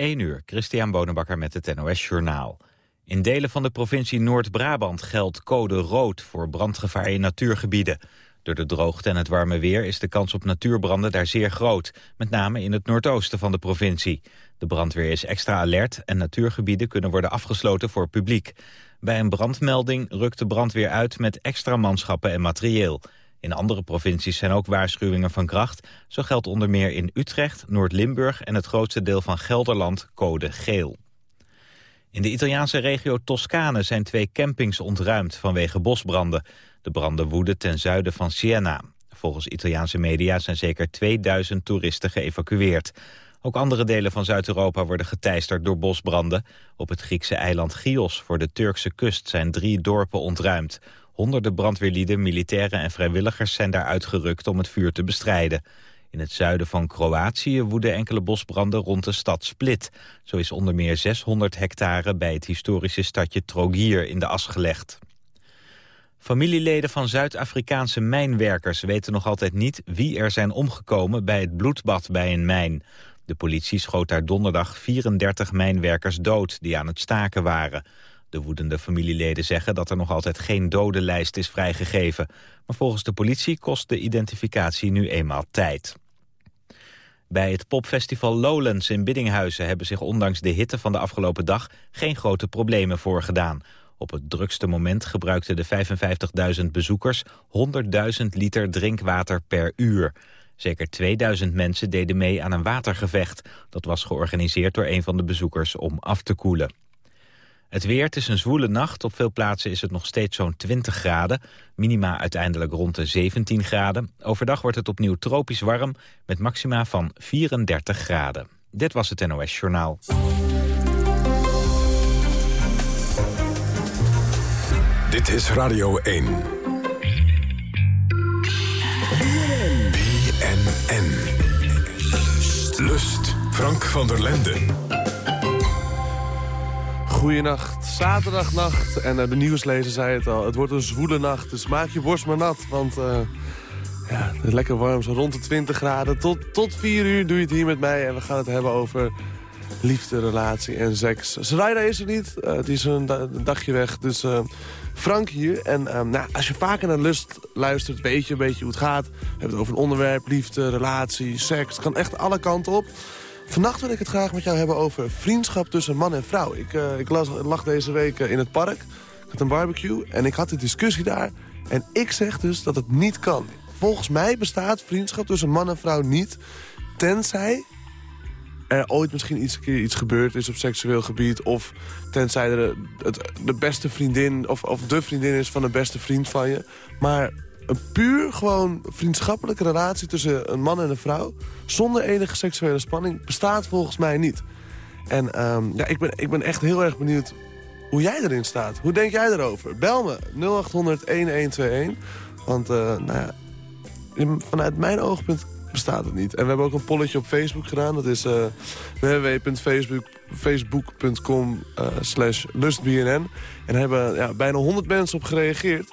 1 uur, Christian Bonenbakker met het NOS Journaal. In delen van de provincie Noord-Brabant geldt code rood voor brandgevaar in natuurgebieden. Door de droogte en het warme weer is de kans op natuurbranden daar zeer groot. Met name in het noordoosten van de provincie. De brandweer is extra alert en natuurgebieden kunnen worden afgesloten voor publiek. Bij een brandmelding rukt de brandweer uit met extra manschappen en materieel. In andere provincies zijn ook waarschuwingen van kracht. Zo geldt onder meer in Utrecht, Noord-Limburg en het grootste deel van Gelderland code geel. In de Italiaanse regio Toscane zijn twee campings ontruimd vanwege bosbranden. De branden woeden ten zuiden van Siena. Volgens Italiaanse media zijn zeker 2000 toeristen geëvacueerd. Ook andere delen van Zuid-Europa worden geteisterd door bosbranden. Op het Griekse eiland Chios voor de Turkse kust zijn drie dorpen ontruimd. Honderden brandweerlieden, militairen en vrijwilligers zijn daar uitgerukt om het vuur te bestrijden. In het zuiden van Kroatië woeden enkele bosbranden rond de stad Split. Zo is onder meer 600 hectare bij het historische stadje Trogir in de as gelegd. Familieleden van Zuid-Afrikaanse mijnwerkers weten nog altijd niet wie er zijn omgekomen bij het bloedbad bij een mijn. De politie schoot daar donderdag 34 mijnwerkers dood die aan het staken waren. De woedende familieleden zeggen dat er nog altijd geen dodenlijst is vrijgegeven. Maar volgens de politie kost de identificatie nu eenmaal tijd. Bij het popfestival Lowlands in Biddinghuizen hebben zich ondanks de hitte van de afgelopen dag geen grote problemen voorgedaan. Op het drukste moment gebruikten de 55.000 bezoekers 100.000 liter drinkwater per uur. Zeker 2000 mensen deden mee aan een watergevecht. Dat was georganiseerd door een van de bezoekers om af te koelen. Het weer, het is een zwoele nacht. Op veel plaatsen is het nog steeds zo'n 20 graden. Minima uiteindelijk rond de 17 graden. Overdag wordt het opnieuw tropisch warm met maxima van 34 graden. Dit was het NOS Journaal. Dit is Radio 1. BNN. Lust. Frank van der Lenden. Goedenacht, zaterdagnacht. En uh, de nieuwslezer zei het al, het wordt een zwoele nacht. Dus maak je borst maar nat, want uh, ja, het is lekker warm, zo rond de 20 graden. Tot, tot 4 uur doe je het hier met mij en we gaan het hebben over liefde, relatie en seks. Sarayda is er niet, uh, die is een, da een, dagje weg, dus Frank hier. En nou, als je vaker naar Lust luistert, weet je een beetje hoe het gaat. We hebben het over een onderwerp, liefde, relatie, seks. Het kan echt alle kanten op. Vannacht wil ik het graag met jou hebben over vriendschap tussen man en vrouw. Ik, uh, ik las, lag deze week in het park. Ik had een barbecue en ik had de discussie daar. En ik zeg dus dat het niet kan. Volgens mij bestaat vriendschap tussen man en vrouw niet... tenzij er ooit misschien iets, keer iets gebeurd is op seksueel gebied... of tenzij er het, de beste vriendin of, of de vriendin is van de beste vriend van je. Maar een puur gewoon vriendschappelijke relatie tussen een man en een vrouw... zonder enige seksuele spanning bestaat volgens mij niet. En um, ja, ik, ben, ik ben echt heel erg benieuwd hoe jij erin staat. Hoe denk jij erover? Bel me 0800-1121. Want uh, nou ja, vanuit mijn oogpunt bestaat het niet. En we hebben ook een polletje op Facebook gedaan. Dat is uh, www.facebook.com uh, slash lustbnn. En daar hebben ja, bijna 100 mensen op gereageerd.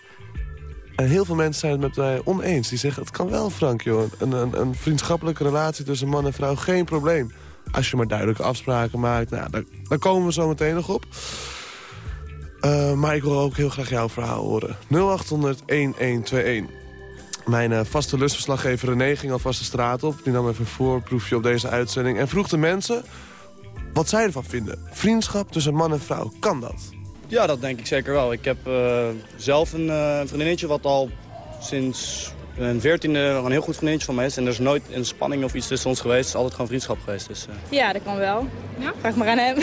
En heel veel mensen zijn het met mij oneens. Die zeggen, het kan wel, Frank, joh. Een, een, een vriendschappelijke relatie tussen man en vrouw, geen probleem. Als je maar duidelijke afspraken maakt, nou, daar, daar komen we zo meteen nog op. Uh, maar ik wil ook heel graag jouw verhaal horen. 0800-1121. Mijn uh, vaste lustverslaggever René ging alvast de straat op. Die nam even een voorproefje op deze uitzending. En vroeg de mensen wat zij ervan vinden. Vriendschap tussen man en vrouw, kan dat? Ja, dat denk ik zeker wel. Ik heb uh, zelf een uh, vriendinnetje wat al sinds een veertiende een heel goed vriendinnetje van mij is. En er is nooit een spanning of iets tussen ons geweest. Het is altijd gewoon vriendschap geweest. Dus, uh... Ja, dat kan wel. Ja? Vraag maar aan hem.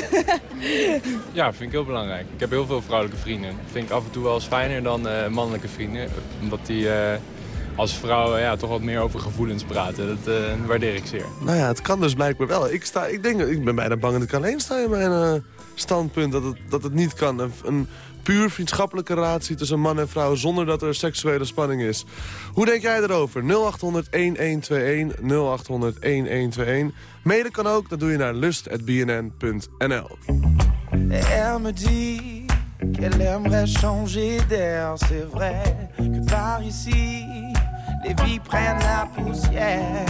ja, vind ik heel belangrijk. Ik heb heel veel vrouwelijke vrienden. Dat vind ik af en toe wel eens fijner dan mannelijke vrienden. Omdat die als vrouw ja, toch wat meer over gevoelens praten. Dat waardeer ik zeer. Nou ja, het kan dus blijkbaar wel. Ik, sta, ik, denk, ik ben bijna bang dat ik alleen sta in mijn standpunt dat het, dat het niet kan. Een, een puur vriendschappelijke relatie tussen man en vrouw... zonder dat er seksuele spanning is. Hoe denk jij erover? 0800-1121, 0800-1121. Mailen kan ook, dat doe je naar lust.bnn.nl. Me dit qu'elle aimerait changer d'air, c'est vrai que par ici, les vies prennent la poussière.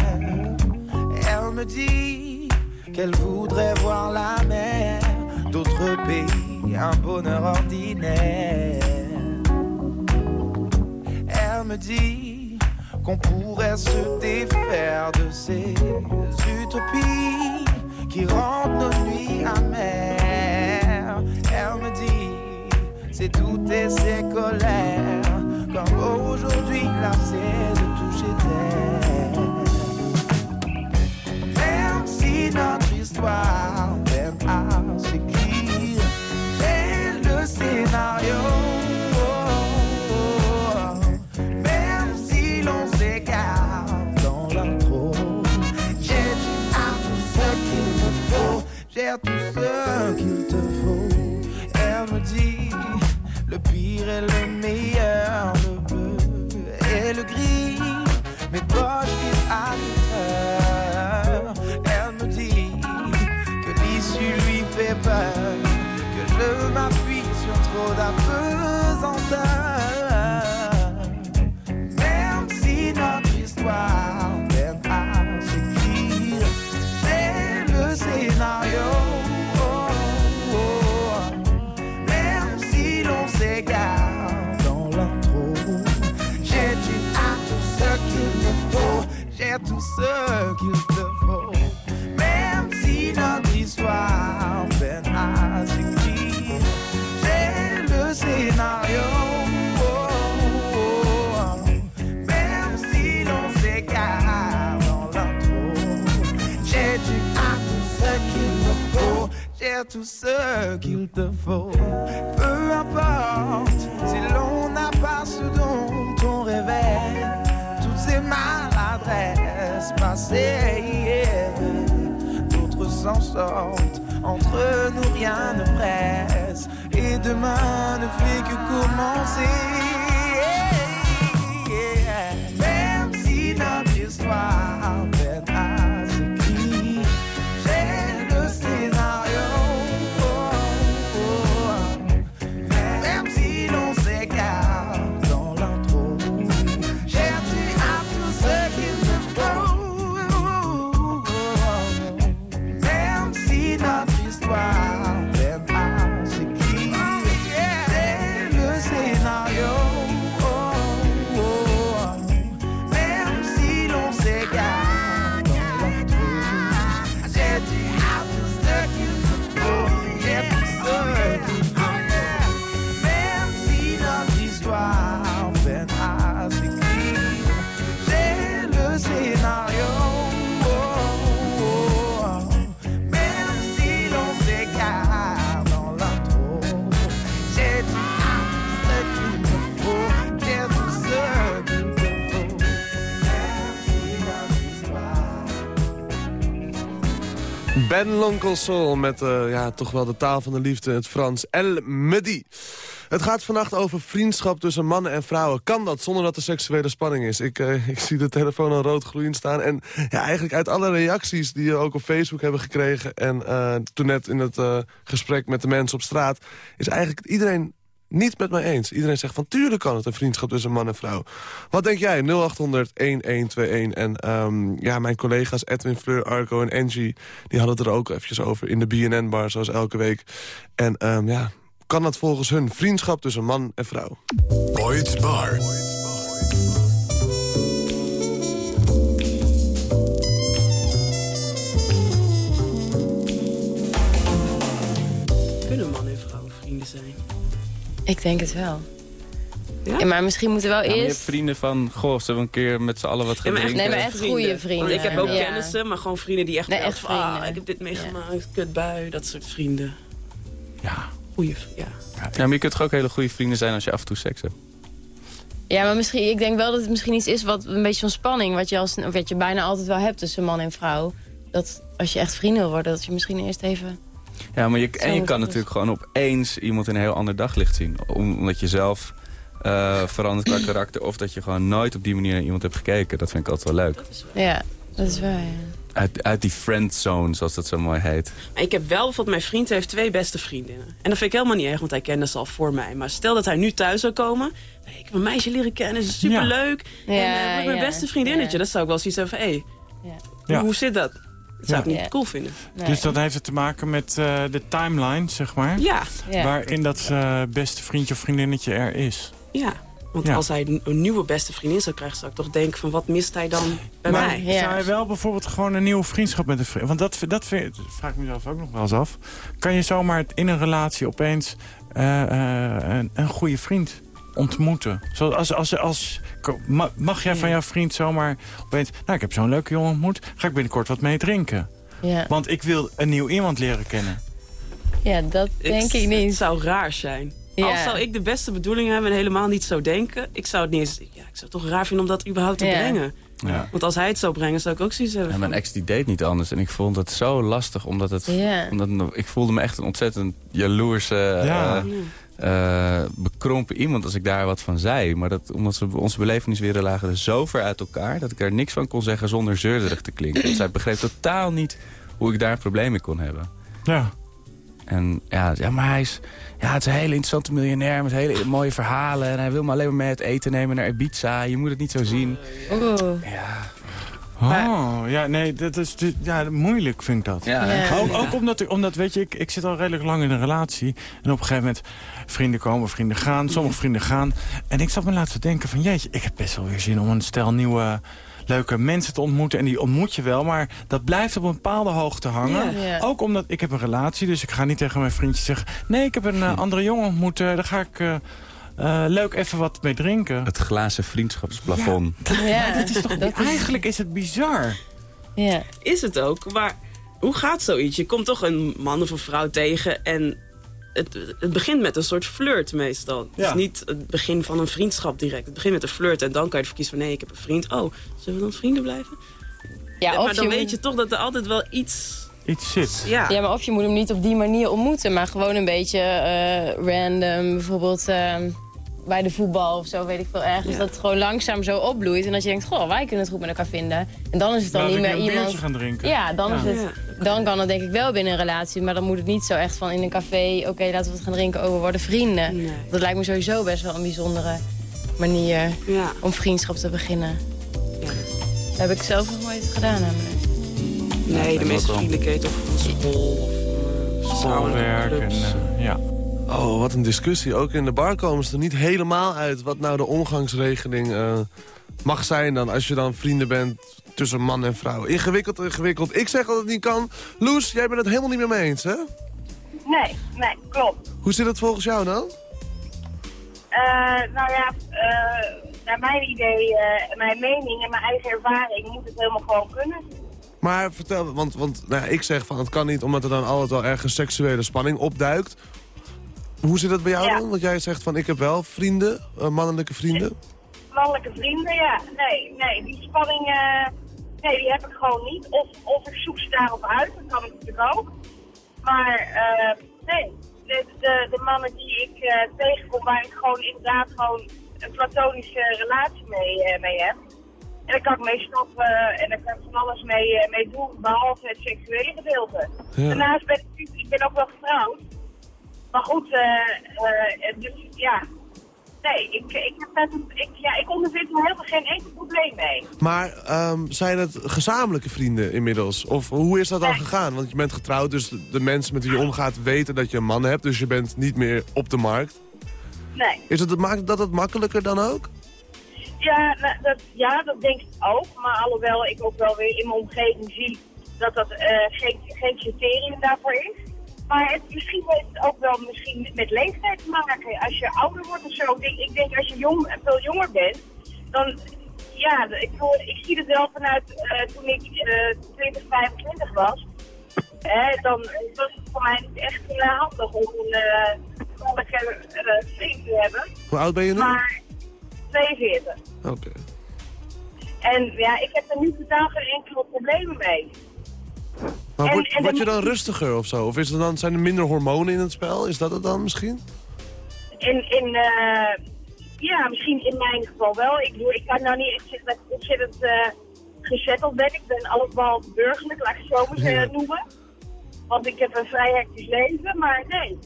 Elle dit qu'elle voudrait voir la mer, d'autres pays, un bonheur ordinaire. Elle me dit qu'on pourrait se défaire de ces utopies qui rendent nos nuits amères. Elle me dit, c'est toutes ces colères, comme aujourd'hui lassée de toucher terre. Même si notre histoire peine à le scénario. Te faut. Même si notre histoire à s'écrire, j'ai le scénario. Même si l'on l'intro, j'ai du à tout ce qu'il me faut, j'ai tout ce qu'il te faut. Entre nous rien ne presse et demain ne fait que commencer. Ben Lonkel Soul met eh, ja, toch wel de taal van de liefde in het Frans. El Medi. Het gaat vannacht over vriendschap tussen mannen en vrouwen. Kan dat zonder dat er seksuele spanning is? Ik, eh, ik zie de telefoon al rood gloeiend staan. En ja, eigenlijk uit alle reacties die we ook op Facebook hebben gekregen... en eh, toen net in het eh, gesprek met de mensen op straat... is eigenlijk iedereen niet met mij eens. Iedereen zegt van tuurlijk kan het een vriendschap tussen man en vrouw. Wat denk jij? 0800-1121. En ehm, ja, mijn collega's Edwin, Fleur, Arco en Angie... die hadden het er ook eventjes over in de BNN-bar, zoals elke week. En ehm, ja, kan dat volgens hun vriendschap tussen man en vrouw? Boyd's Bar. Ik denk het wel. Ja? Ja, maar misschien moeten we wel Ja, maar je eerst... hebt vrienden van, goh, zullen we een keer met z'n allen wat gaan Ja, maar echt, drinken? Nee, maar echt goede vrienden. Want ik heb ook Ja. kennissen, maar gewoon vrienden die echt, Nee, echt van, ah, vrienden. ik heb dit meegemaakt, kutbui, dat soort vrienden. Ja. Goeie, ja. ja, maar je kunt toch ook hele goede vrienden zijn als je af en toe seks hebt? Ja, maar misschien, ik denk wel dat het misschien iets is wat een beetje van spanning... wat je, als, wat je bijna altijd wel hebt tussen man en vrouw. Dat als je echt vrienden wil worden, dat je misschien eerst even... Ja, maar je, en je kan het. natuurlijk gewoon opeens iemand in een heel ander daglicht zien. Om- Omdat je zelf eh, verandert qua karakter. Of dat je gewoon nooit op die manier naar iemand hebt gekeken. Dat vind ik altijd wel leuk. Ja, dat is waar, ja. Uit, uit die friendzone, zoals dat zo mooi heet. Maar ik heb wel, bijvoorbeeld mijn vriend heeft twee beste vriendinnen. En dat vind ik helemaal niet erg, want hij kende ze al voor mij. Maar stel dat hij nu thuis zou komen. Ik heb een meisje leren kennen, ze is superleuk. Ja, en eh, mijn ja, beste vriendinnetje. ja. Dat zou ik wel zoiets hebben van, hé, Ja. hoe, hoe zit dat? Dat zou Ja. ik niet cool vinden. Dus dat heeft het te maken met eh, de timeline, zeg maar? Ja. Ja. Waarin dat eh, beste vriendje of vriendinnetje er is. Ja. Want Ja. als hij een- nieuwe beste vriendin zou krijgen... zou ik toch denken van wat mist hij dan bij maar mij? zou je wel bijvoorbeeld gewoon een nieuwe vriendschap met een vriend... Want dat, dat, vind, dat vraag ik mezelf ook nog wel eens af. Kan je zomaar in een relatie opeens eh, eh, een, een goede vriend ontmoeten? Zoals als, als, als, ma- mag jij van jouw vriend zomaar opeens... Nou, ik heb zo'n leuke jongen ontmoet. Ga ik binnenkort wat mee drinken? Ja. Want ik wil een nieuw iemand leren kennen. ja, dat denk ik niet. Het zou raar zijn. Ja. Als zou ik de beste bedoelingen hebben en helemaal niet zo denken... ik zou het niet eens... Ja, ik zou het toch raar vinden om dat überhaupt te Ja. brengen. Ja. Want als hij het zou brengen, zou ik ook zoiets hebben En mijn ex die deed niet anders. En ik vond het zo lastig, omdat het... Ja. Omdat, ik voelde me echt een ontzettend jaloerse, Ja. Eh, bekrompen iemand als ik daar wat van zei. Maar dat, omdat ze, onze beleveniswerelden lagen er zo ver uit elkaar... dat ik er niks van kon zeggen zonder zeurderig te klinken. Want zij begreep totaal niet hoe ik daar een probleem mee kon hebben. Ja. En ja, ja, maar hij is, ja, het is een hele interessante miljonair met hele mooie verhalen. En hij wil me alleen maar mee uit eten nemen naar Ibiza. Je moet het niet zo zien. Oeh. Oh, ja, nee, dat is de- ja, moeilijk vind ik dat. Ja, Ja. Ook, ook omdat, ik- omdat, weet je, ik, ik zit al redelijk lang in een relatie. En op een gegeven moment, vrienden komen, vrienden gaan. Sommige vrienden gaan. En ik zat me laten denken van, jeetje, ik heb best wel weer zin om een stel nieuwe leuke mensen te ontmoeten. En die ontmoet je wel, maar dat blijft op een bepaalde hoogte hangen. Ja. Ja. Ook omdat ik heb een relatie, dus ik ga niet tegen mijn vriendje zeggen... nee, ik heb een eh, andere jongen ontmoet, eh, daar ga ik eh, eh, leuk even wat mee drinken. Het glazen vriendschapsplafond. Ja, Dat is toch, eigenlijk is het bizar. Ja. Is het ook, maar hoe gaat zoiets? Je komt toch een man of een vrouw tegen en het, het begint met een soort flirt meestal. Het Ja. is niet het begin van een vriendschap direct. Het begint met een flirt en dan kan je ervoor kiezen van... nee, ik heb een vriend. Oh, zullen we dan vrienden blijven? Ja, maar dan je weet moet- je toch dat er altijd wel iets... Iets zit. Ja, Ja, maar of je moet hem niet op die manier ontmoeten, maar gewoon een beetje eh, random. Bijvoorbeeld eh, bij de voetbal of zo, weet ik veel ergens. Ja. Dat het gewoon langzaam zo opbloeit. En dat je denkt, goh, wij kunnen het goed met elkaar vinden. En dan is het dan niet meer een iemand... biertje gaan drinken. Ja, dan, Ja. Is het, dan kan het denk ik wel binnen een relatie. Maar dan moet het niet zo echt van in een café... oké, laten we wat gaan drinken, oh, we worden vrienden. Nee. Dat lijkt me sowieso best wel een bijzondere manier ja. om vriendschap te beginnen. Ja. Dat heb ik zelf nog nooit gedaan namelijk. Nee, de meeste vrienden van school of uh, Schoolwerk en eh, ja. Oh, wat een discussie. Ook in de bar komen ze er niet helemaal uit wat nou de omgangsregeling eh, mag zijn dan als je dan vrienden bent tussen man en vrouw. Ingewikkeld, ingewikkeld. Ik zeg dat het niet kan. Loes, jij bent het helemaal niet meer mee eens, hè? Nee, nee, klopt. Hoe zit het volgens jou dan? Eh, nou ja, eh, naar mijn idee, mijn mening en mijn eigen ervaring moet het helemaal gewoon kunnen. Maar vertel, want, want nou ja, ik zeg van het kan niet omdat er dan altijd wel ergens seksuele spanning opduikt. Hoe zit het bij jou Ja. dan? Want jij zegt van ik heb wel vrienden, eh, mannelijke vrienden. Mannelijke vrienden, ja. Nee, nee, die spanning, eh, nee, die heb ik gewoon niet. Of, of ik zoek ze daarop uit, dat kan ik natuurlijk ook. Maar eh, nee, de, de, de mannen die ik tegenkom waar ik gewoon inderdaad gewoon een platonische relatie mee, mee heb. En daar kan ik mee stoppen en daar kan ik van alles mee, mee doen, behalve het seksuele gedeelte. Ja. Daarnaast ben ik, ik ben ook wel getrouwd. Maar goed, eh, eh, dus ja. Nee, ik, ik, heb met, ik, ja, ik ondervind er helemaal geen enkel probleem mee. Maar ehm, zijn het gezamenlijke vrienden inmiddels? Of hoe is dat dan Nee. gegaan? Want je bent getrouwd, dus de, de mensen met wie je omgaat weten dat je een man hebt. Dus je bent niet meer op de markt. Nee. Is het, maakt dat het makkelijker dan ook? Ja, nou, dat, ja, dat denk ik ook. Maar alhoewel ik ook wel weer in mijn omgeving zie dat dat eh, geen, geen criterium daarvoor is. Maar het, misschien heeft het ook wel misschien met leeftijd te maken. Als je ouder wordt of zo. Ik denk, ik denk als je jong, veel jonger bent, dan... Ja, ik, voel- ik zie het wel vanuit eh, toen ik eh 20, 25 was. Hè, dan was het voor mij niet echt eh, handig om een eh mannelijke eh, vriend te hebben. Hoe oud ben je nu? Maar 42. Oké. En ja, ik heb er nu totaal geen enkele problemen mee. Maar word, en word je dan- rustiger of zo? Of is er dan, zijn er minder hormonen in het spel? Is dat het dan misschien? In, in, eh, ja, misschien in mijn geval wel. Ik, doe, ik kan nou niet echt zeggen dat ik ontzettend eh gezetteld ben. Ik ben allesbehalve burgerlijk, laat ik het zo maar Ja. eh, noemen. Want ik heb een vrij hectisch leven, maar nee.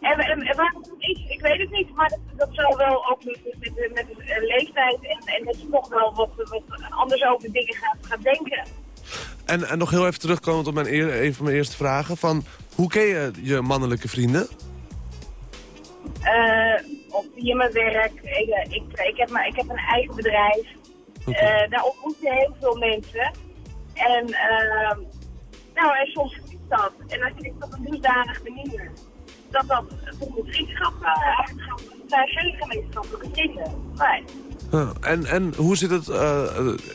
En, en, en waarom is, ik weet het niet. Maar dat, dat zal wel ook met, met, met, met de leeftijd en, en dat je toch wel wat, wat anders over dingen gaat, gaat denken. En, en nog heel even terugkomend op mijn eer, een van mijn eerste vragen. Van, hoe ken je je mannelijke vrienden? Eh, of via mijn werk. Ik, eh, ik, ik, heb, maar, ik heb een eigen bedrijf. Eh, daar ontmoet je heel veel mensen. En, ehm, nou, en soms gebeurt dat. En dan vind ik op een dusdanige manier dat dat tot een vriendschap uh, uitgaat. Daar zijn gemeenschappelijke. Nee. En, en hoe zit het eh,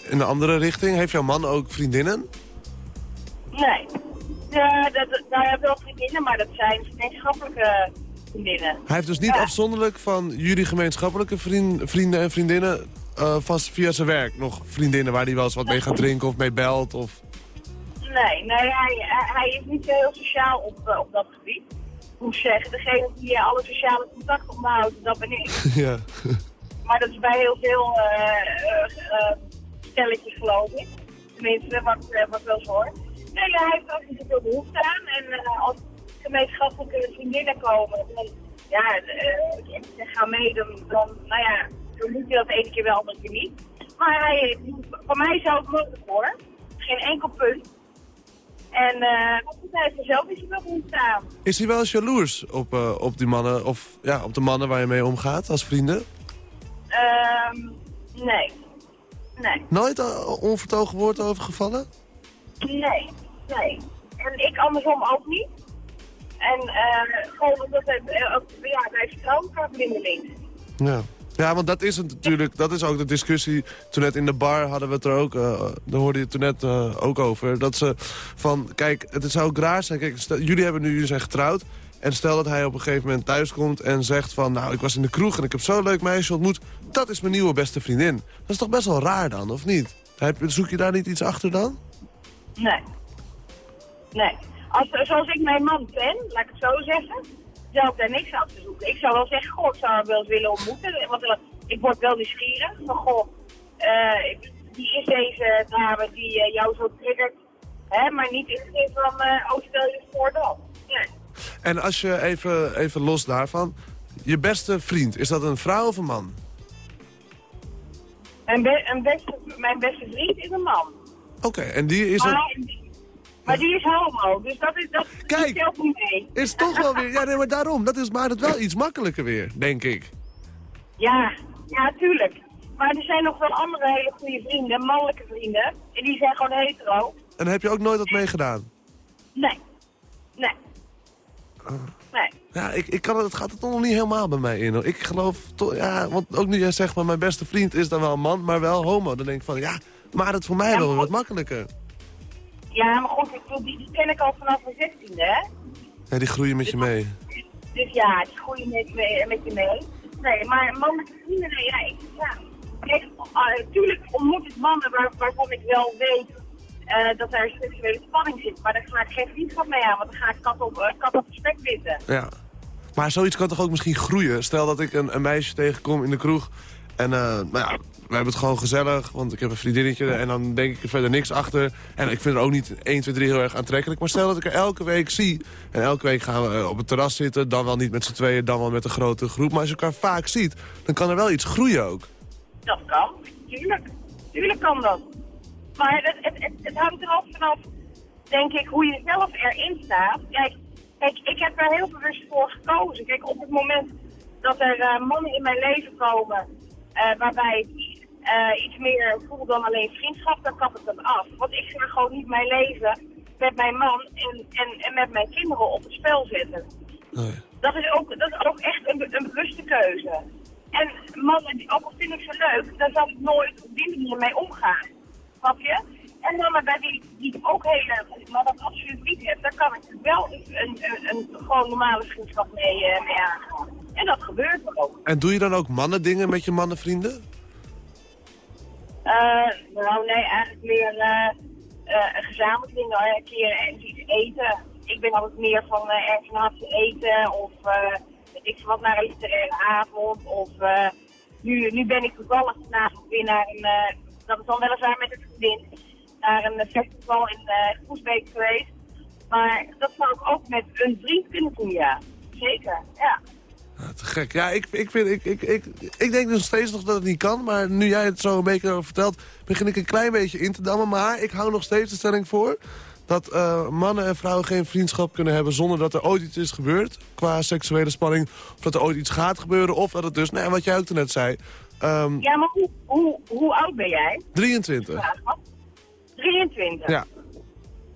in de andere richting? Heeft jouw man ook vriendinnen? Nee. Ja, dat, hebben we wel vriendinnen, maar dat zijn gemeenschappelijke vriendinnen. Hij heeft dus niet Ja. afzonderlijk van jullie gemeenschappelijke vriend- vrienden en vriendinnen... eh, vast via zijn werk nog vriendinnen waar hij wel eens wat mee gaat drinken of mee belt? Of... Nee, nee hij, hij, is niet heel sociaal op, eh, op dat gebied. Moet ik zeggen, degene die alle sociale contacten onderhoudt, dat ben ik. ja. Maar dat is bij heel veel eh, eh, eh, stelletjes geloof ik. Tenminste, wat, wat wel eens hoor. Nee, ja, hij heeft ook niet zoveel behoefte aan. En als gemeenschappelijke vriendinnen komen, dan, ja, en ze gaan mee, dan, dan, nou ja, dan moet je dat ene keer wel, andere keer niet. Maar hij, voor mij zou het mogelijk hoor. Geen enkel punt. En goed, hij heeft er zelf niet zoveel behoefte aan. Is hij wel eens jaloers op, op die mannen, of ja, op de mannen waar je mee omgaat als vrienden? Ehm, nee. Nee. Nooit uh, onvertogen woord over gevallen? Nee, nee. En ik andersom ook niet. En eh gewoon omdat het, eh, ook- ja, vertrouwen blindelings. Ja. Ja, want dat is het natuurlijk, dat is ook de discussie. Toen net in de bar hadden we het er ook, eh daar hoorde je het toen net eh, ook over. Dat ze van, kijk, het zou ook raar zijn. Kijk, jullie hebben nu, jullie zijn getrouwd. En stel dat hij op een gegeven moment thuis komt en zegt van... nou, ik was in de kroeg en ik heb zo'n leuk meisje ontmoet. Dat is mijn nieuwe beste vriendin. Dat is toch best wel raar dan, of niet? Zoek je daar niet iets achter dan? Nee. Nee. Als, zoals ik mijn man ken, laat ik het zo zeggen, zou ik daar niks achter zoeken. Ik zou wel zeggen, goh, ik zou hem wel eens willen ontmoeten. Want eh, ik word wel nieuwsgierig. Van, goh, eh, ik- wie is deze dame die eh, jou zo triggert? Hè, maar niet in de zin van, eh oh, stel je voor dat. Nee. En als je even, even los daarvan... Je beste vriend, is dat een vrouw of een man? Mijn, be- een beste, mijn beste vriend is een man. Oké, en die is... Een... Maar, maar die is homo, dus dat is dat Kijk. niet mee. Is toch wel weer... Ja, nee, maar daarom. Dat is, maakt het wel iets makkelijker weer, denk ik. Ja, ja, tuurlijk. Maar er zijn nog wel andere hele goede vrienden, mannelijke vrienden. En die zijn gewoon hetero. En heb je ook nooit wat meegedaan? Nee. Nee. Nee. Ja, ik, ik kan, het het gaat er toch nog niet helemaal bij mij in. Hoor. Ik geloof toch, ja, want ook nu jij zegt van mijn beste vriend is dan wel een man, maar wel homo. Dan denk ik van, ja, maar het voor mij wel wat makkelijker. Ja, maar goed, ik die, die ken ik al vanaf mijn 16e, hè? Ja, die groeien met je mee. Dus ja, die groeien met, me- met je mee. Nee, maar mannelijke vrienden, nee, ja, ik, ja. Kijk, uh, tuurlijk ontmoet ik mannen waar, waarvan ik wel weet eh, dat er seksuele spanning zit. Maar daar ga ik geen vriendschap mee aan, want dan ga ik kat op, eh, kat op spek zitten. Ja. Maar zoiets kan toch ook misschien groeien? Stel dat ik een, een meisje tegenkom in de kroeg. En eh, nou ja, we hebben het gewoon gezellig, want ik heb een vriendinnetje. En dan denk ik er verder niks achter. En ik vind er ook niet 1, 2, 3 heel erg aantrekkelijk. Maar stel dat ik er elke week zie. En elke week gaan we op het terras zitten. Dan wel niet met z'n tweeën, dan wel met een grote groep. Maar als je elkaar vaak ziet, dan kan er wel iets groeien ook. Dat kan, tuurlijk. Tuurlijk kan dat. Maar het, het, het, het hangt er vanaf, denk ik, hoe je zelf erin staat. Kijk, kijk, ik heb daar heel bewust voor gekozen. Kijk, op het moment dat er eh, mannen in mijn leven komen... eh, waarbij ik eh, iets meer voel dan alleen vriendschap, dan kap ik dat af. Want ik ga gewoon niet mijn leven met mijn man en, en, en met mijn kinderen op het spel zetten. Dat is ook, dat is ook echt een, een bewuste keuze. En mannen, die, ook al vind ik ze leuk, daar zal ik nooit op die manier mee omgaan. Snap je? En mannen bij wie, die ook heel leuk vind, maar dat absoluut niet heb, daar kan ik wel een, een, een, een gewoon normale vriendschap mee, mee aangaan. En dat gebeurt ook. En doe je dan ook mannendingen met je mannenvrienden? Eh, nou, nee, eigenlijk meer een gezamenlijk ding. hoor. Een keer ergens iets eten. Ik ben altijd meer van ergens een hapje eten of ik wat naar een literaire avond. Of nu, nu ben ik toevallig vanavond weer naar een, dat is dan weliswaar met een vriendin, naar een festival in eh Goesbeek geweest. Maar dat zou ik ook met een vriend kunnen doen, ja. Zeker, ja. te gek. Ja, ik, ik, vind, ik, ik, ik, ik denk nog steeds nog dat het niet kan. Maar nu jij het zo een beetje vertelt... begin ik een klein beetje in te dammen. Maar ik hou nog steeds de stelling voor... dat eh, mannen en vrouwen geen vriendschap kunnen hebben... zonder dat er ooit iets is gebeurd qua seksuele spanning. Of dat er ooit iets gaat gebeuren. Of dat het dus, nou, wat jij ook net zei... ehm, Ja, maar hoe, hoe, hoe oud ben jij? 23. Vraag af. 23? Ja.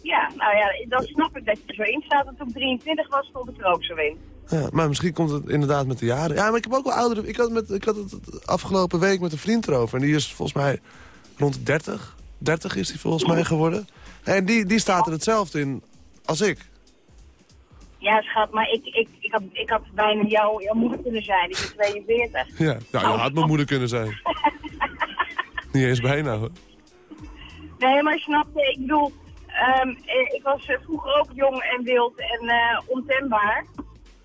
Ja, nou ja, dan snap ik dat je er zo in staat. Dat toen ik 23 was, stond ik er ook zo in. Ja, maar misschien komt het inderdaad met de jaren. Ja, maar ik heb ook wel oudere... Ik had, met, ik had het afgelopen week met een vriend erover. En die is volgens mij rond de 30. 30 is hij volgens mij geworden. En die, die staat er hetzelfde in als ik. Ja, schat, maar ik, ik, ik, had, ik had bijna jou, jouw moeder kunnen zijn. Ik ben 42. Ja, nou, je had mijn moeder kunnen zijn. Niet eens bijna, hoor. Nee, maar snap je, ik bedoel, ehm, eh, ik was eh, vroeger ook jong en wild en eh, ontembaar.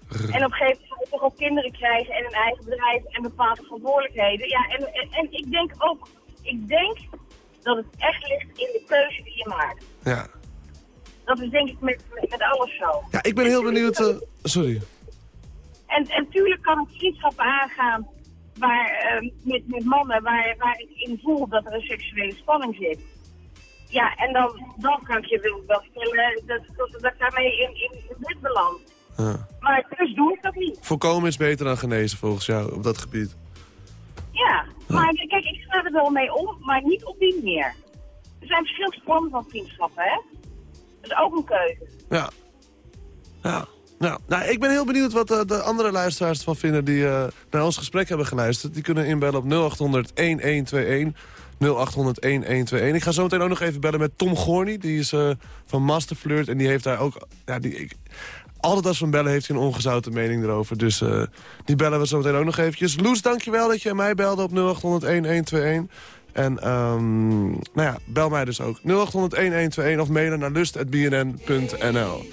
En op een gegeven moment toch ook kinderen krijgen en een eigen bedrijf en bepaalde verantwoordelijkheden. Ja, en, en, en ik denk ook, ik denk dat het echt ligt in de keuze die je maakt. Ja. Dat is denk ik met, met, alles zo. Ja, ik ben heel benieuwd... eh, sorry. En, en tuurlijk kan ik vriendschappen aangaan waar, ehm, met, met mannen waar, waar ik in voel dat er een seksuele spanning zit. Ja, en dan, dan kan ik je wel, wel vertellen dat, dat, dat ik daarmee in, in, in dit beland. Ja. Maar dus doe ik dat niet. Voorkomen is beter dan genezen, volgens jou, op dat gebied. Ja, maar kijk, ik ga er wel mee om, maar niet op die manier. Er zijn verschillende vormen van vriendschappen, hè? Dat is ook een keuze. Ja. Ja. Nou, nou, ik ben heel benieuwd wat eh, de andere luisteraars ervan vinden... die eh, naar ons gesprek hebben geluisterd. Die kunnen inbellen op 0800-1121. 0800-1121. Ik ga zo meteen ook nog even bellen met Tom Gorny. Die is eh, van Masterflirt. En die heeft daar ook... Ja, die, ik, altijd als we bellen heeft hij een ongezouten mening erover. Dus die bellen we zo meteen ook nog eventjes. Loes, dankjewel dat je mij belde op 0800-1121. En ehm, nou ja, bel mij dus ook. 0800-1121 of mailen naar lust.bnn.nl.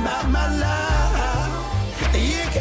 about my life, you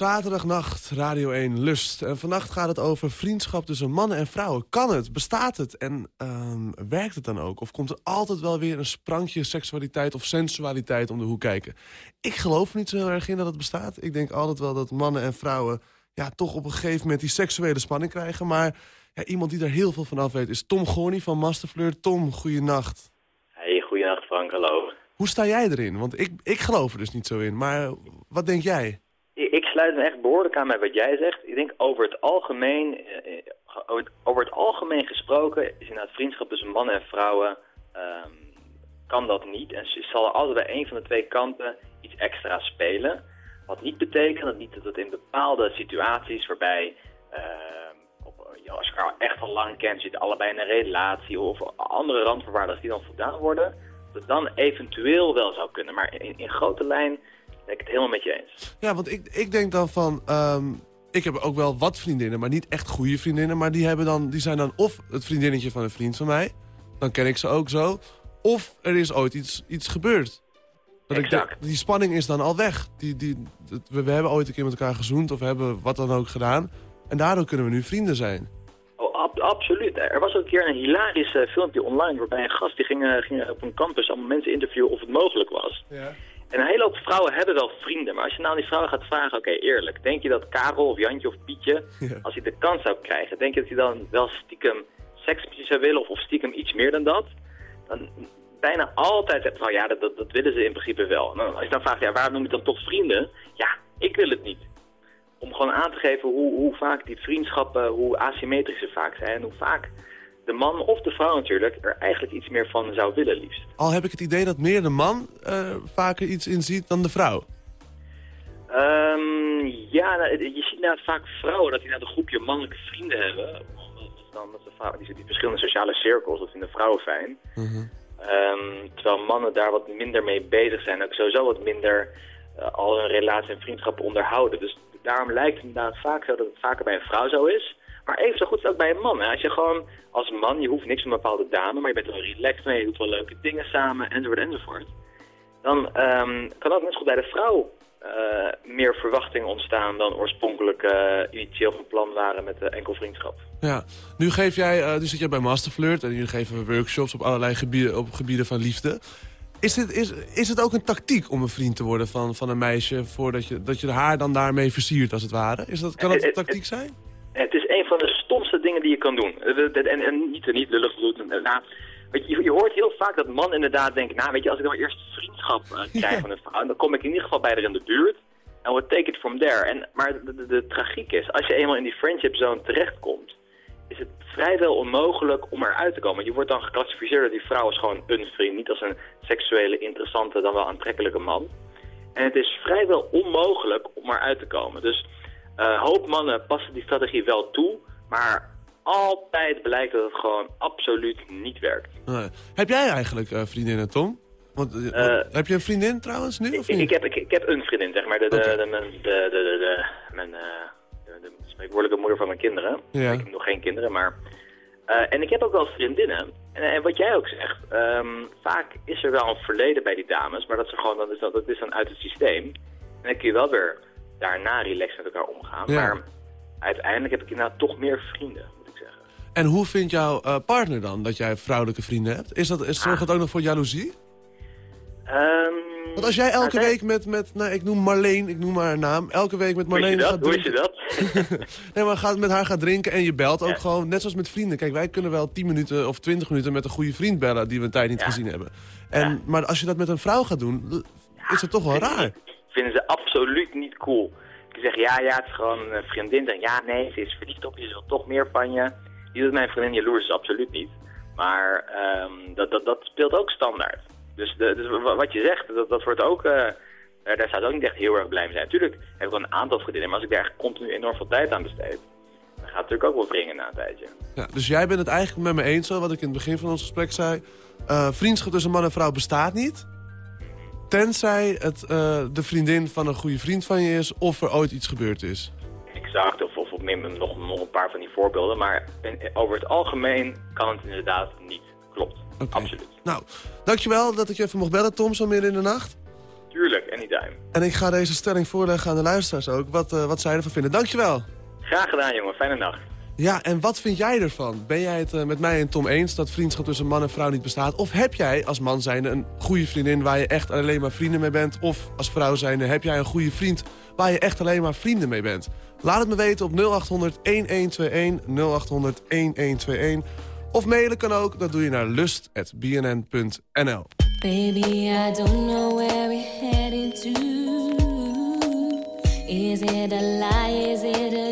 Zaterdagnacht, Radio 1, Lust. En vannacht gaat het over vriendschap tussen mannen en vrouwen. Kan het? Bestaat het? En ehm, werkt het dan ook? Of komt er altijd wel weer een sprankje seksualiteit of sensualiteit om de hoek kijken? Ik geloof niet zo heel erg in dat het bestaat. Ik denk altijd wel dat mannen en vrouwen ja, toch op een gegeven moment die seksuele spanning krijgen. Maar ja, iemand die er heel veel van af weet is Tom Gorny van Masterflirt. Tom, goeienacht. Hey, goeienacht Frank, hallo. Hoe sta jij erin? Want ik, ik geloof er dus niet zo in. Maar wat denk jij? Ik sluit me echt behoorlijk aan bij wat jij zegt. Ik denk over het algemeen, eh, eh, over het, algemeen gesproken, is inderdaad vriendschap tussen mannen en vrouwen, ehm, kan dat niet. En s- zal er altijd bij een van de twee kanten iets extra spelen. Wat niet betekent dat, niet, dat het in bepaalde situaties waarbij, ehm, als je elkaar echt al lang kent, zitten allebei in een relatie of andere randvoorwaarden die dan voldaan worden, dat het dan eventueel wel zou kunnen. Maar in, in grote lijn ben ik het helemaal met je eens. Ja, want ik, ik denk dan van... ehm, ik heb ook wel wat vriendinnen, maar niet echt goede vriendinnen. Maar die, hebben dan, die zijn dan of het vriendinnetje van een vriend van mij. Dan ken ik ze ook zo. Of er is ooit iets, iets gebeurd. Dat ik denk, die spanning is dan al weg. Die, die, dat- we, we hebben ooit een keer met elkaar gezoend of hebben wat dan ook gedaan. En daardoor kunnen we nu vrienden zijn. Oh, ab- absoluut. Er was ook een keer een hilarisch eh, filmpje online waarbij een gast die ging, eh, ging op een campus allemaal mensen interviewen of het mogelijk was. Ja. En een hele hoop vrouwen hebben wel vrienden, maar als je nou aan die vrouwen gaat vragen, oké eerlijk, denk je dat Karel of Jantje of Pietje, als hij de kans zou krijgen, denk je dat hij dan wel stiekem seks met je zou willen of, of stiekem iets meer dan dat? Dan bijna altijd zegt van ja, dat, dat, dat willen ze in principe wel. Dan, als je dan vraagt, ja, waarom noem je dan toch vrienden? Ja, ik wil het niet om gewoon aan te geven hoe, hoe vaak die vriendschappen, hoe asymmetrisch ze vaak zijn. En hoe vaak de man of de vrouw natuurlijk er eigenlijk iets meer van zou willen liefst. Al heb ik het idee dat meer de man eh, vaker iets inziet dan de vrouw. Ehm, ja, nou, je ziet inderdaad vaak vrouwen dat die nou een groepje mannelijke vrienden hebben. Dan, dat ze vrouwen, die, die verschillende sociale cirkels, dat vinden vrouwen fijn. Ehm, terwijl mannen daar wat minder mee bezig zijn. Ook sowieso wat minder eh, al hun relatie en vriendschappen onderhouden. Dus daarom lijkt het inderdaad vaak zo dat het vaker bij een vrouw zo is. Maar even zo goed is het ook bij een man. Hè? Als je gewoon als man, je hoeft niks van een bepaalde dame, maar je bent wel relaxed mee, je doet wel leuke dingen samen, enzovoort, enzovoort. Dan ehm, kan ook net zo goed bij de vrouw eh, meer verwachtingen ontstaan dan oorspronkelijk eh, initieel van plan waren met de enkel vriendschap. Ja, nu, geef jij, nu zit jij bij Masterflirt en jullie geven workshops op allerlei gebieden, op gebieden van liefde. Is, dit, is, is het ook een tactiek om een vriend te worden van, van een meisje voordat je, dat je haar dan daarmee versiert als het ware? Is dat, kan dat een tactiek zijn? Het is een van de stomste dingen die je kan doen. Eh, dat- En, en niet, niet lullig eh, Nou, weet je, je hoort heel vaak dat mannen inderdaad denken... nou, weet je, als ik dan eerst vriendschap eh, krijg van een vrouw... dan kom ik in ieder geval bij haar in de buurt. En we take it from there. En, maar de, de, de tragiek is, als je eenmaal in die friendship zone terechtkomt... is het vrijwel onmogelijk om eruit te komen. Je wordt dan geclassificeerd door die vrouw als gewoon een vriend. Niet als een seksuele, interessante, dan wel aantrekkelijke man. En het is vrijwel onmogelijk om eruit te komen. Dus hoop mannen passen die strategie wel toe, maar altijd blijkt dat het gewoon absoluut niet werkt. Nee. Heb jij eigenlijk eh, vriendinnen, Tom? Want, eh, Eh, heb je een vriendin trouwens nu of Ik, niet? ik, heb, ik, ik heb een vriendin, zeg maar, de, de, de, de, de, mijn, eh, de, de spreekwoordelijke moeder van mijn kinderen. Ja. Ik heb nog geen kinderen, maar... eh, en ik heb ook wel vriendinnen. En, en wat jij ook zegt, ehm, vaak is er wel een verleden bij die dames, maar dat, ze gewoon, dat, is, dat, dat is dan uit het systeem. En dan kun je wel weer daarna relaxed met elkaar omgaan. Ja. Maar uiteindelijk heb ik inderdaad toch meer vrienden, moet ik zeggen. En hoe vindt jouw eh, partner dan dat jij vrouwelijke vrienden hebt? Is dat, is, zorgt dat ook nog voor jaloezie? Ehm, Want als jij elke nou, week met, met nou, ik noem Marleen, ik noem maar haar naam, elke week met Hoe je Marleen dat? gaat Hoe is drinken. je dat? nee, maar gaat met haar gaat drinken en je belt ook gewoon, net zoals met vrienden. Kijk, wij kunnen wel 10 minuten of 20 minuten met een goede vriend bellen die we een tijd niet gezien hebben. En, Maar als je dat met een vrouw gaat doen, is het toch wel raar. Vinden ze absoluut niet cool. Die zeggen, ja, ja, het is gewoon een vriendin. Zeggen, ja, nee, ze is verliefd op je, ze wil toch meer van je. Die doet mijn vriendin jaloers, is absoluut niet. Maar ehm, dat, dat, dat speelt ook standaard. Dus, de, dus wa- wat je zegt, dat, dat wordt ook... eh, daar zou ik ook niet echt heel erg blij mee zijn. Natuurlijk heb ik wel een aantal vriendinnen, maar als ik daar echt continu enorm veel tijd aan besteed... dan gaat het natuurlijk ook wel wringen na een tijdje. Ja, dus jij bent het eigenlijk met me eens, wat ik in het begin van ons gesprek zei. Eh, vriendschap tussen man en vrouw bestaat niet. Tenzij het eh, de vriendin van een goede vriend van je is of er ooit iets gebeurd is. Exact, of, of, op nog, nog een paar van die voorbeelden. Maar over het algemeen kan het inderdaad niet. Klopt, absoluut. Nou, dankjewel dat ik je even mocht bellen, Tom, zo midden in de nacht. Tuurlijk, anytime. En ik ga deze stelling voorleggen aan de luisteraars ook, wat, eh, wat zij ervan vinden. Dankjewel. Graag gedaan, jongen. Fijne nacht. Ja, en wat vind jij ervan? Ben jij het eh, met mij en Tom eens dat vriendschap tussen man en vrouw niet bestaat? Of heb jij als man zijnde een goede vriendin waar je echt alleen maar vrienden mee bent? Of als vrouw zijnde heb jij een goede vriend waar je echt alleen maar vrienden mee bent? Laat het me weten op 0800-1121, 0800-1121. Of mailen kan ook, dat doe je naar lust.bnn.nl. Baby, I don't know where we're headed. to. Is it a lie, is it a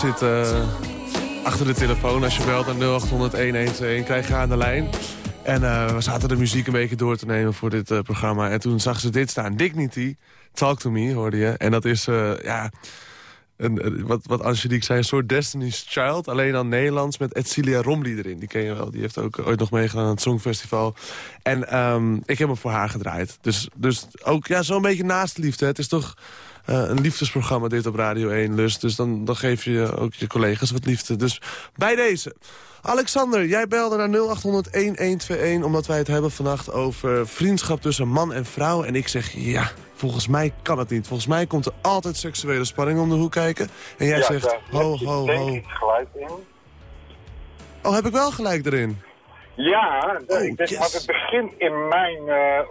zit eh, achter de telefoon. Als je belt naar 0800 111 krijg je aan de lijn. En eh, we zaten de muziek een beetje door te nemen voor dit eh, programma. En toen zag ze dit staan. Dignity, Talk To Me, hoorde je. En dat is, uh, ja, een, wat, wat Angelique zei, een soort Destiny's Child. Alleen dan Nederlands met Edcilia Romli erin. Die ken je wel, die heeft ook ooit nog meegedaan aan het Songfestival. En ehm, ik heb hem voor haar gedraaid. Dus, dus ook, ja, zo'n beetje naast liefde. Het is toch een liefdesprogramma dit op Radio 1 Lust. Dus dan, dan geef je ook je collega's wat liefde. Dus bij deze... Alexander, jij belde naar 0800-1121... omdat wij het hebben vannacht over vriendschap tussen man en vrouw. En ik zeg, ja, volgens mij kan het niet. Volgens mij komt er altijd seksuele spanning om de hoek kijken. En jij Ja, zegt, daar ho, je ho, denk ho. ik gelijk in. Oh, heb ik wel gelijk erin? Ja, Oh, ik denk, yes. want het begint in mijn uh,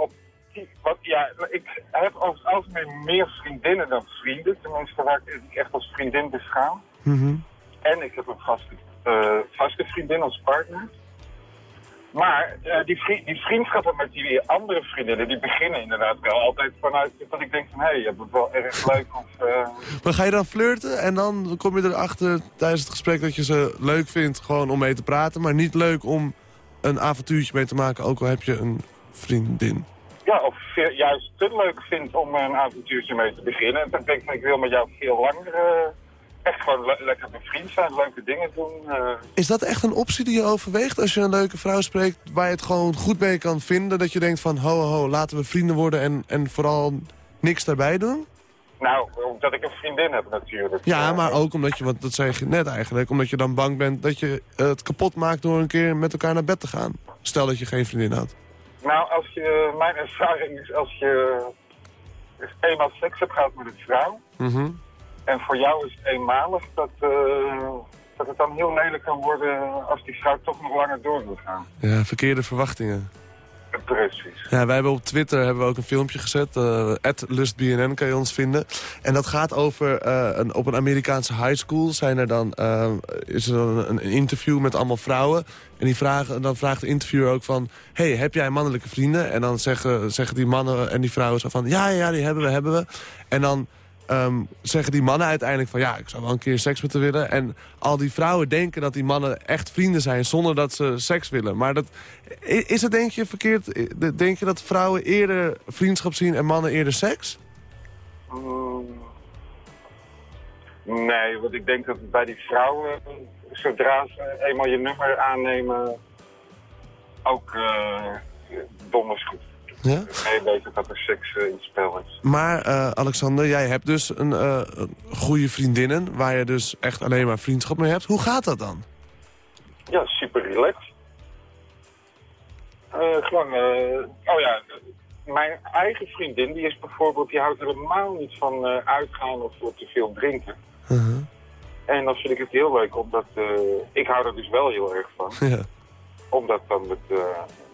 Wat, ja, ik heb over het algemeen meer vriendinnen dan vrienden. Tenminste, waar ik echt als vriendin beschouw. Mhm. En ik heb een vaste, eh, vaste vriendin als partner. Maar eh, die, vri- die vriendschappen met die andere vriendinnen, die beginnen inderdaad wel altijd vanuit dat ik denk van, hé, hey, je hebt het wel erg leuk of... eh, Maar ga je dan flirten en dan kom je erachter tijdens het gesprek dat je ze leuk vindt gewoon om mee te praten. Maar niet leuk om een avontuurtje mee te maken, ook al heb je een vriendin. Ja, of veel- juist te leuk vindt om een avontuurtje mee te beginnen. En dan denk ik ik wil met jou veel langer eh, echt gewoon le- lekker bevriend zijn, leuke dingen doen. eh. Is dat echt een optie die je overweegt als je een leuke vrouw spreekt... waar je het gewoon goed mee kan vinden? Dat je denkt van, ho, ho, laten we vrienden worden en, en vooral niks daarbij doen? Nou, omdat ik een vriendin heb natuurlijk. Ja, maar ook omdat je, want dat zei je net eigenlijk... omdat je dan bang bent dat je het kapot maakt door een keer met elkaar naar bed te gaan. Stel dat je geen vriendin had. Nou, als je, mijn ervaring is als je eenmaal seks hebt gehad met een vrouw... Mhm. en voor jou is het eenmalig, dat, eh, dat het dan heel lelijk kan worden als die vrouw toch nog langer door wil gaan. Ja, verkeerde verwachtingen. Precies. Ja, wij hebben op Twitter hebben we ook een filmpje gezet. eh @lustbnn kan je ons vinden. En dat gaat over eh, een, op een Amerikaanse high school zijn er dan, eh, is er dan een, een interview met allemaal vrouwen. En die vragen, dan vraagt de interviewer ook van... hey, heb jij mannelijke vrienden? En dan zeggen, zeggen die mannen en die vrouwen zo van... ja, ja, die hebben we, hebben we. En dan ehm, zeggen die mannen uiteindelijk van... ja, ik zou wel een keer seks met haar willen. En al die vrouwen denken dat die mannen echt vrienden zijn... zonder dat ze seks willen. Maar dat, is het denk je verkeerd? Denk je dat vrouwen eerder vriendschap zien en mannen eerder seks? Mm. Nee, want ik denk dat bij die vrouwen, zodra ze eenmaal je nummer aannemen, ook eh donders goed. Ja? Nee, weten dat er seks eh, in het spel is. Maar eh, Alexander, jij hebt dus een, een goede vriendinnen... waar je dus echt alleen maar vriendschap mee hebt. Hoe gaat dat dan? Ja, super relaxed. Eh, gewoon, oh ja, mijn eigen vriendin, die is bijvoorbeeld, die houdt helemaal niet van uitgaan of te veel drinken. En dan vind ik het heel leuk, omdat ik hou er dus wel heel erg van. Ja. Om dat dan met, eh,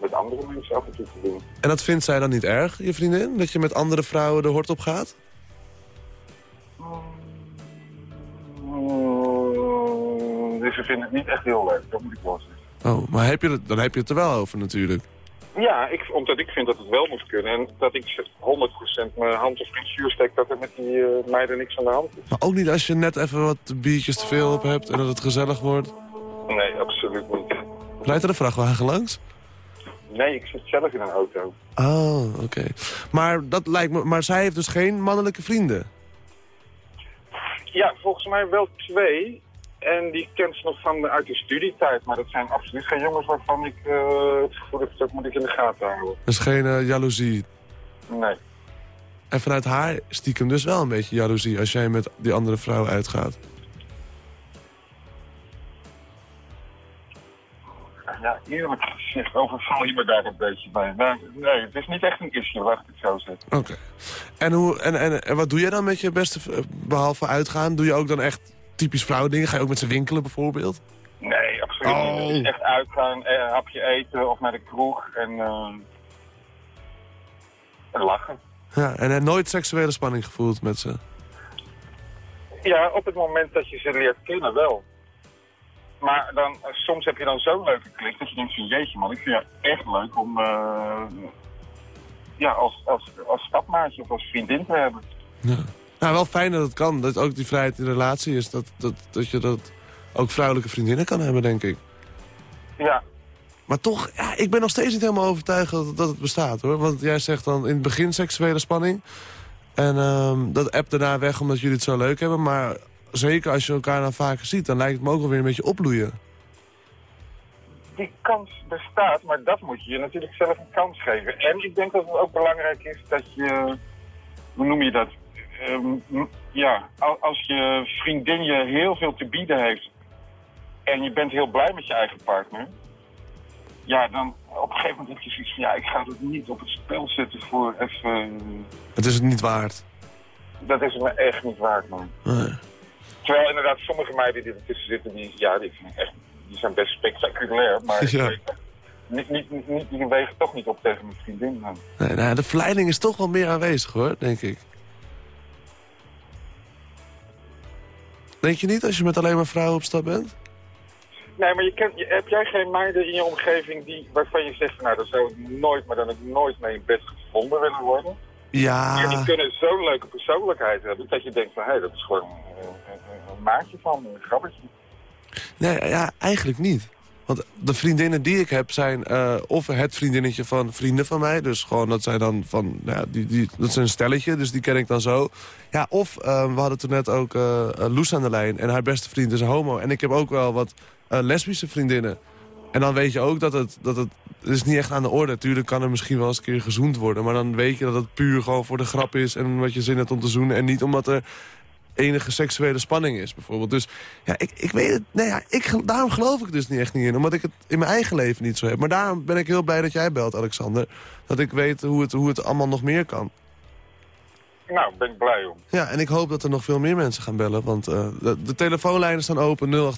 met andere mensen af en toe te doen. En dat vindt zij dan niet erg, je vriendin? Dat je met andere vrouwen de hort op gaat? Mm, dus ze vinden het niet echt heel leuk, dat moet ik wel zeggen. Oh, maar heb je het, dan heb je het er wel over natuurlijk. Ja, ik, omdat ik vind dat het wel moet kunnen. En dat ik 100% mijn hand op het vuur steek dat er met die eh, meiden niks aan de hand is. Maar ook niet als je net even wat biertjes te veel op hebt en dat het gezellig wordt. Nee, absoluut niet. Rijdt er een vrachtwagen langs? Nee, ik zit zelf in een auto. Oh, oké. Maar, dat lijkt me, maar zij heeft dus geen mannelijke vrienden? Ja, volgens mij wel twee. En die kent ze nog van uit de studietijd. Maar dat zijn absoluut geen jongens waarvan ik eh, het gevoel heb dat moet ik in de gaten houden. Dus geen eh, jaloezie? Nee. En vanuit haar stiekem dus wel een beetje jaloezie als jij met die andere vrouw uitgaat. Ja, eerlijk gezegd overval je me daar een beetje bij. Nee, nee, het is niet echt een issue, laat ik zo zeggen. Oké. En, hoe, en, en, en wat doe jij dan met je beste, v- behalve uitgaan? Doe je ook dan echt typisch vrouwdingen? Ga je ook met ze winkelen bijvoorbeeld? Nee, absoluut Oh. niet. Echt uitgaan, eh, hapje eten of naar de kroeg en, eh, en lachen. Ja, en heb nooit seksuele spanning gevoeld met ze? Ja, op het moment dat je ze leert kennen wel. Maar dan, eh, soms heb je dan zo'n leuke klik dat je denkt van jeetje man, ik vind het echt leuk om eh, ja, als, als, als stapmaatje of als vriendin te hebben. Nou, wel fijn dat het kan. Dat ook die vrijheid in de relatie is. Dat, dat, dat je dat ook vrouwelijke vriendinnen kan hebben, denk ik. Ja, Maar toch, ja, ik ben nog steeds niet helemaal overtuigd dat, dat het bestaat, hoor. Want jij zegt dan in het begin seksuele spanning. En ehm, dat appt daarna weg omdat jullie het zo leuk hebben. Maar zeker als je elkaar dan vaker ziet, dan lijkt het me ook wel weer een beetje opbloeien. Die kans bestaat, maar dat moet je je natuurlijk zelf een kans geven. En ik denk dat het ook belangrijk is dat je, hoe noem je dat? Ehm, ja, al- als je vriendin je heel veel te bieden heeft en je bent heel blij met je eigen partner, ja, dan op een gegeven moment heb je zoiets van, ja, ik ga het niet op het spel zetten voor even... Het is het niet waard. Dat is het me echt niet waard, man. Nee. Terwijl inderdaad sommige meiden die ertussen zitten, die, ja, die, echt, die zijn best spectaculair. Maar Ja. niet, niet, niet, die wegen toch niet op tegen mijn vriendin. Nee, nou, de verleiding is toch wel meer aanwezig hoor, denk ik. Denk je niet als je met alleen maar vrouwen op stap bent? Nee, maar je kent, heb jij geen meiden in je omgeving die, waarvan je zegt, van, nou, daar zou ik nooit, maar dan ook nooit mee in bed gevonden willen worden? Ja. Maar die kunnen zo'n leuke persoonlijkheid hebben, dat je denkt van, hé, dat is gewoon een, maatje van, een grappetje. Nee, ja, eigenlijk niet. Want de vriendinnen die ik heb zijn eh, of het vriendinnetje van vrienden van mij. Dus gewoon dat zijn dan van, nou ja, die, die, dat is een stelletje, dus die ken ik dan zo. Ja, of eh, we hadden toen net ook eh Loes aan de lijn en haar beste vriend is homo. En ik heb ook wel wat lesbische vriendinnen. En dan weet je ook dat het, dat het, het is niet echt aan de orde. Tuurlijk kan er misschien wel eens een keer gezoend worden. Maar dan weet je dat het puur gewoon voor de grap is. En omdat je zin hebt om te zoenen. En niet omdat er enige seksuele spanning is, bijvoorbeeld. Dus ja, ik, ik weet het. Nee, ja, ik, daarom geloof ik dus niet echt niet in. Omdat ik het in mijn eigen leven niet zo heb. Maar daarom ben ik heel blij dat jij belt, Alexander. Dat ik weet hoe het, hoe het allemaal nog meer kan. Nou, ben ik blij om. Ja, en ik hoop dat er nog veel meer mensen gaan bellen. Want eh, de, de telefoonlijnen staan open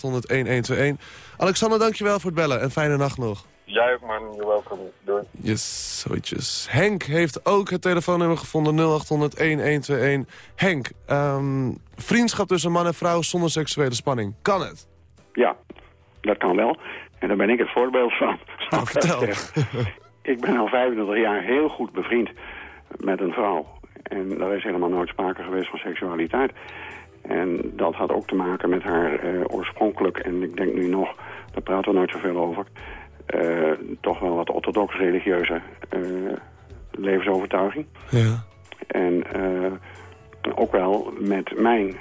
0800-1121. Alexander, dankjewel voor het bellen. En fijne nacht nog. Jij ook, man. You're welcome. Doei. Yes, zoetjes. Henk heeft ook het telefoonnummer gevonden, 0800-1121. Henk, ehm, vriendschap tussen man en vrouw zonder seksuele spanning. Kan het? Ja, dat kan wel. En daar ben ik het voorbeeld van. Nou, vertel. ik ben al 25 jaar heel goed bevriend met een vrouw. En daar is helemaal nooit sprake geweest van seksualiteit. En dat had ook te maken met haar eh, oorspronkelijk, en ik denk nu nog, daar praten we nooit zoveel over, eh, toch wel wat orthodox-religieuze eh, levensovertuiging. Ja. En eh, ook wel met mijn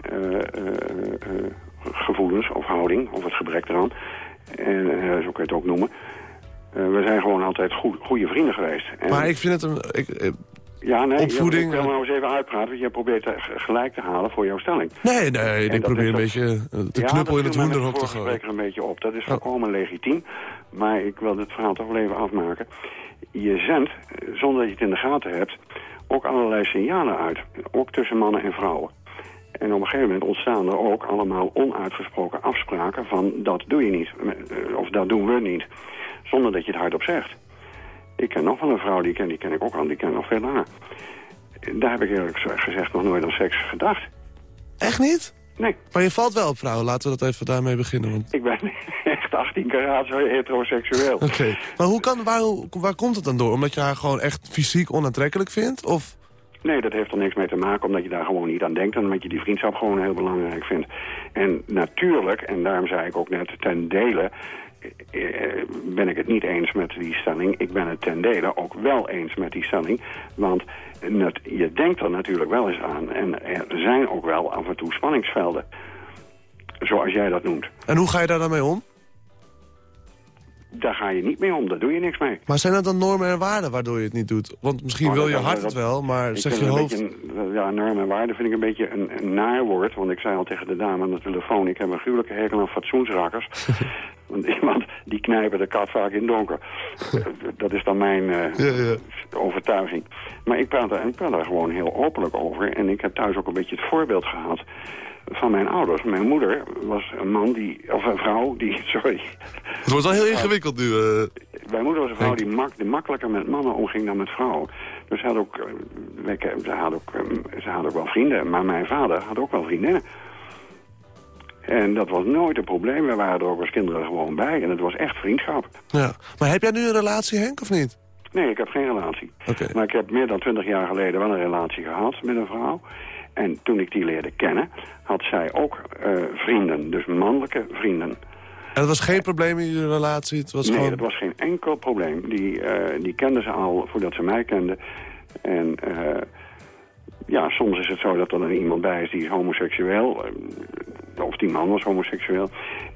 gevoelens of houding, of het gebrek eraan. En zo kun je het ook noemen. We zijn gewoon altijd goed, goede vrienden geweest. En, Maar ik vind het een... Ik, ja, nee, opvoeding, Ik wil nou eens even uitpraten, want je probeert gelijk te halen voor jouw stelling. nee, nee, En ik dat probeer een dat- beetje te Ja, knuppel in dat het hoenderhok de te gooien. spreker een beetje op. Dat is volkomen legitiem. Maar ik wil dit verhaal toch wel even afmaken. Je zendt, zonder dat je het in de gaten hebt, ook allerlei signalen uit. Ook tussen mannen en vrouwen. En op een gegeven moment ontstaan er ook allemaal onuitgesproken afspraken van dat doe je niet. Of dat doen we niet. Zonder dat je het hardop zegt. Ik ken nog wel een vrouw, die ken, die ken ik ook al, die ken ik nog veel langer. Daar heb ik eerlijk gezegd nog nooit aan seks gedacht. Echt niet? Nee. Maar je valt wel op vrouwen. Laten we dat even daarmee beginnen. Want... Ik ben echt 18 karaat zo heteroseksueel. Oké. Maar hoe kan, waar, hoe- waar komt het dan door? Omdat je haar gewoon echt fysiek onaantrekkelijk vindt? Of... Nee, dat heeft er niks mee te maken, omdat je daar gewoon niet aan denkt... en omdat je die vriendschap gewoon heel belangrijk vindt. En natuurlijk, en daarom zei ik ook net ten dele... eh, ben ik het niet eens met die stelling. Ik ben het ten dele ook wel eens met die stelling. Want het, je denkt er natuurlijk wel eens aan. En er zijn ook wel af en toe spanningsvelden. Zoals jij dat noemt. En hoe ga je daar dan mee om? Daar ga je niet mee om, daar doe je niks mee. Maar zijn dat dan normen en waarden waardoor je het niet doet? Want misschien Oh, wil je dat- hart het wel, maar zeg je hoofd... een- ja, norm en waarde vind ik een beetje een, een naar woord. Want ik zei al tegen de dame aan de telefoon... ik heb een gruwelijke hekel aan fatsoensrakkers. want iemand die knijpen de kat vaak in het donker. Dat is dan mijn eh, overtuiging. Maar ik praat, daar, ik praat daar gewoon heel openlijk over. En ik heb thuis ook een beetje het voorbeeld gehad van mijn ouders. Mijn moeder was een man die... of een vrouw die... Sorry. Het wordt wel heel ingewikkeld nu. eh. Mijn moeder was een vrouw die, mak, die makkelijker met mannen omging dan met vrouwen. Dus ze had ook, eh, ze, had ook, eh, ze had ook wel vrienden, maar mijn vader had ook wel vriendinnen. En dat was nooit een probleem. We waren er ook als kinderen gewoon bij. En het was echt vriendschap. Ja. Maar heb jij nu een relatie, Henk, of niet? Nee, ik heb geen relatie. Maar ik heb meer dan twintig jaar geleden wel een relatie gehad met een vrouw. En toen ik die leerde kennen, had zij ook eh, vrienden. Dus mannelijke vrienden. En dat was geen probleem in je relatie? Het was nee, gewoon... dat was geen enkel probleem. Die, eh, die kenden ze al voordat ze mij kenden. En eh, ja, soms is het zo dat er dan iemand bij is die is homoseksueel. Of die man was homoseksueel.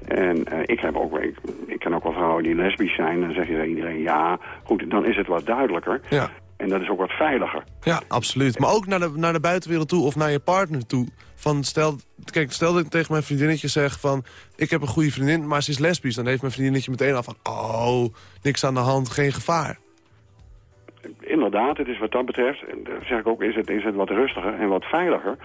En eh, ik, heb ook, ik, ik ken ook wel vrouwen die lesbisch zijn. Dan zeg je tegen iedereen ja. Goed, dan is het wat duidelijker. Ja. En dat is ook wat veiliger. Ja, absoluut. Maar ook naar de, naar de buitenwereld toe of naar je partner toe. Van stel, kijk, stel dat ik tegen mijn vriendinnetje zeg van... ik heb een goede vriendin, maar ze is lesbisch. Dan heeft mijn vriendinnetje meteen al van... oh, niks aan de hand, geen gevaar. Inderdaad, het is wat dat betreft, zeg ik ook, is het, is het wat rustiger en wat veiliger.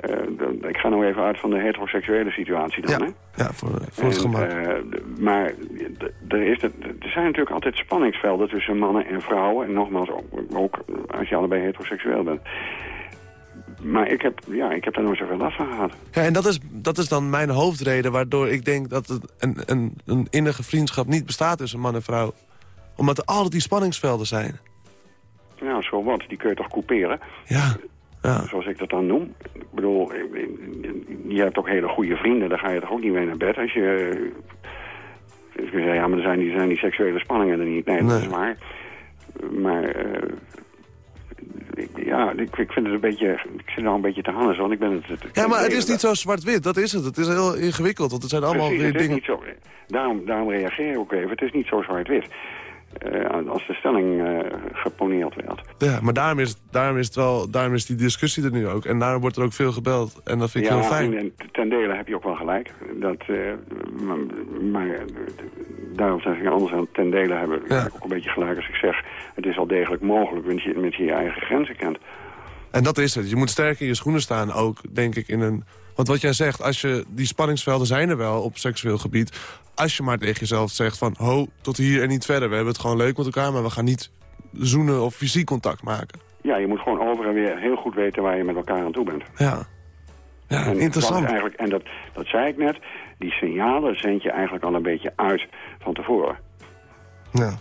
Eh, ik ga nou even uit van de heteroseksuele situatie dan, hè? Ja, voor, voor het En, gemak. eh, d- maar er, is er zijn natuurlijk altijd spanningsvelden tussen mannen en vrouwen. En nogmaals, ook, ook als je allebei heteroseksueel bent. Maar ik heb, ja, ik heb daar nooit zoveel last van gehad. Ja, en dat is, dat is dan mijn hoofdreden waardoor ik denk dat het een, een, een innige vriendschap niet bestaat tussen man en vrouw. Omdat er altijd die spanningsvelden zijn. Nou, zo wat. Die kun je toch couperen? Ja. Ja. Zoals ik dat dan noem. Ik bedoel, eh, je hebt ook hele goede vrienden. Daar ga je toch ook niet mee naar bed als je... Ik zeggen, ja, maar er zijn die, zijn die seksuele spanningen er niet. Nee, dat Nee. is waar. Maar... eh, ik- ja, ik, ik vind het een beetje... Ik zit nou een beetje te hannes, want ik ben het... het Ja, maar het is niet zo zwart-wit. Dat is het. Het is heel ingewikkeld. Want het zijn allemaal Precies, het is dingen... niet zo. Daarom, daarom reageer ik ook even. Het is niet zo zwart-wit. Eh, als de stelling eh, geponeerd werd. Ja, maar daarom is, daarom, is het wel, daarom is die discussie er nu ook. En daarom wordt er ook veel gebeld. En dat vind ik ja, heel fijn. En, en ten dele heb je ook wel gelijk. Dat, eh, maar maar daarom zeg ik anders aan ten dele hebben heb ik ook een beetje gelijk als ik zeg... het is al degelijk mogelijk met je, met je je eigen grenzen kent. En dat is het. Je moet sterk in je schoenen staan ook, denk ik, in een... Want wat jij zegt, als je, die spanningsvelden zijn er wel op seksueel gebied. Als je maar tegen jezelf zegt van, ho, tot hier en niet verder. We hebben het gewoon leuk met elkaar, maar we gaan niet zoenen of fysiek contact maken. Ja, je moet gewoon over en weer heel goed weten waar je met elkaar aan toe bent. Ja, ja en interessant. dat eigenlijk, en dat, dat zei ik net, die signalen zend je eigenlijk al een beetje uit van tevoren. Ja.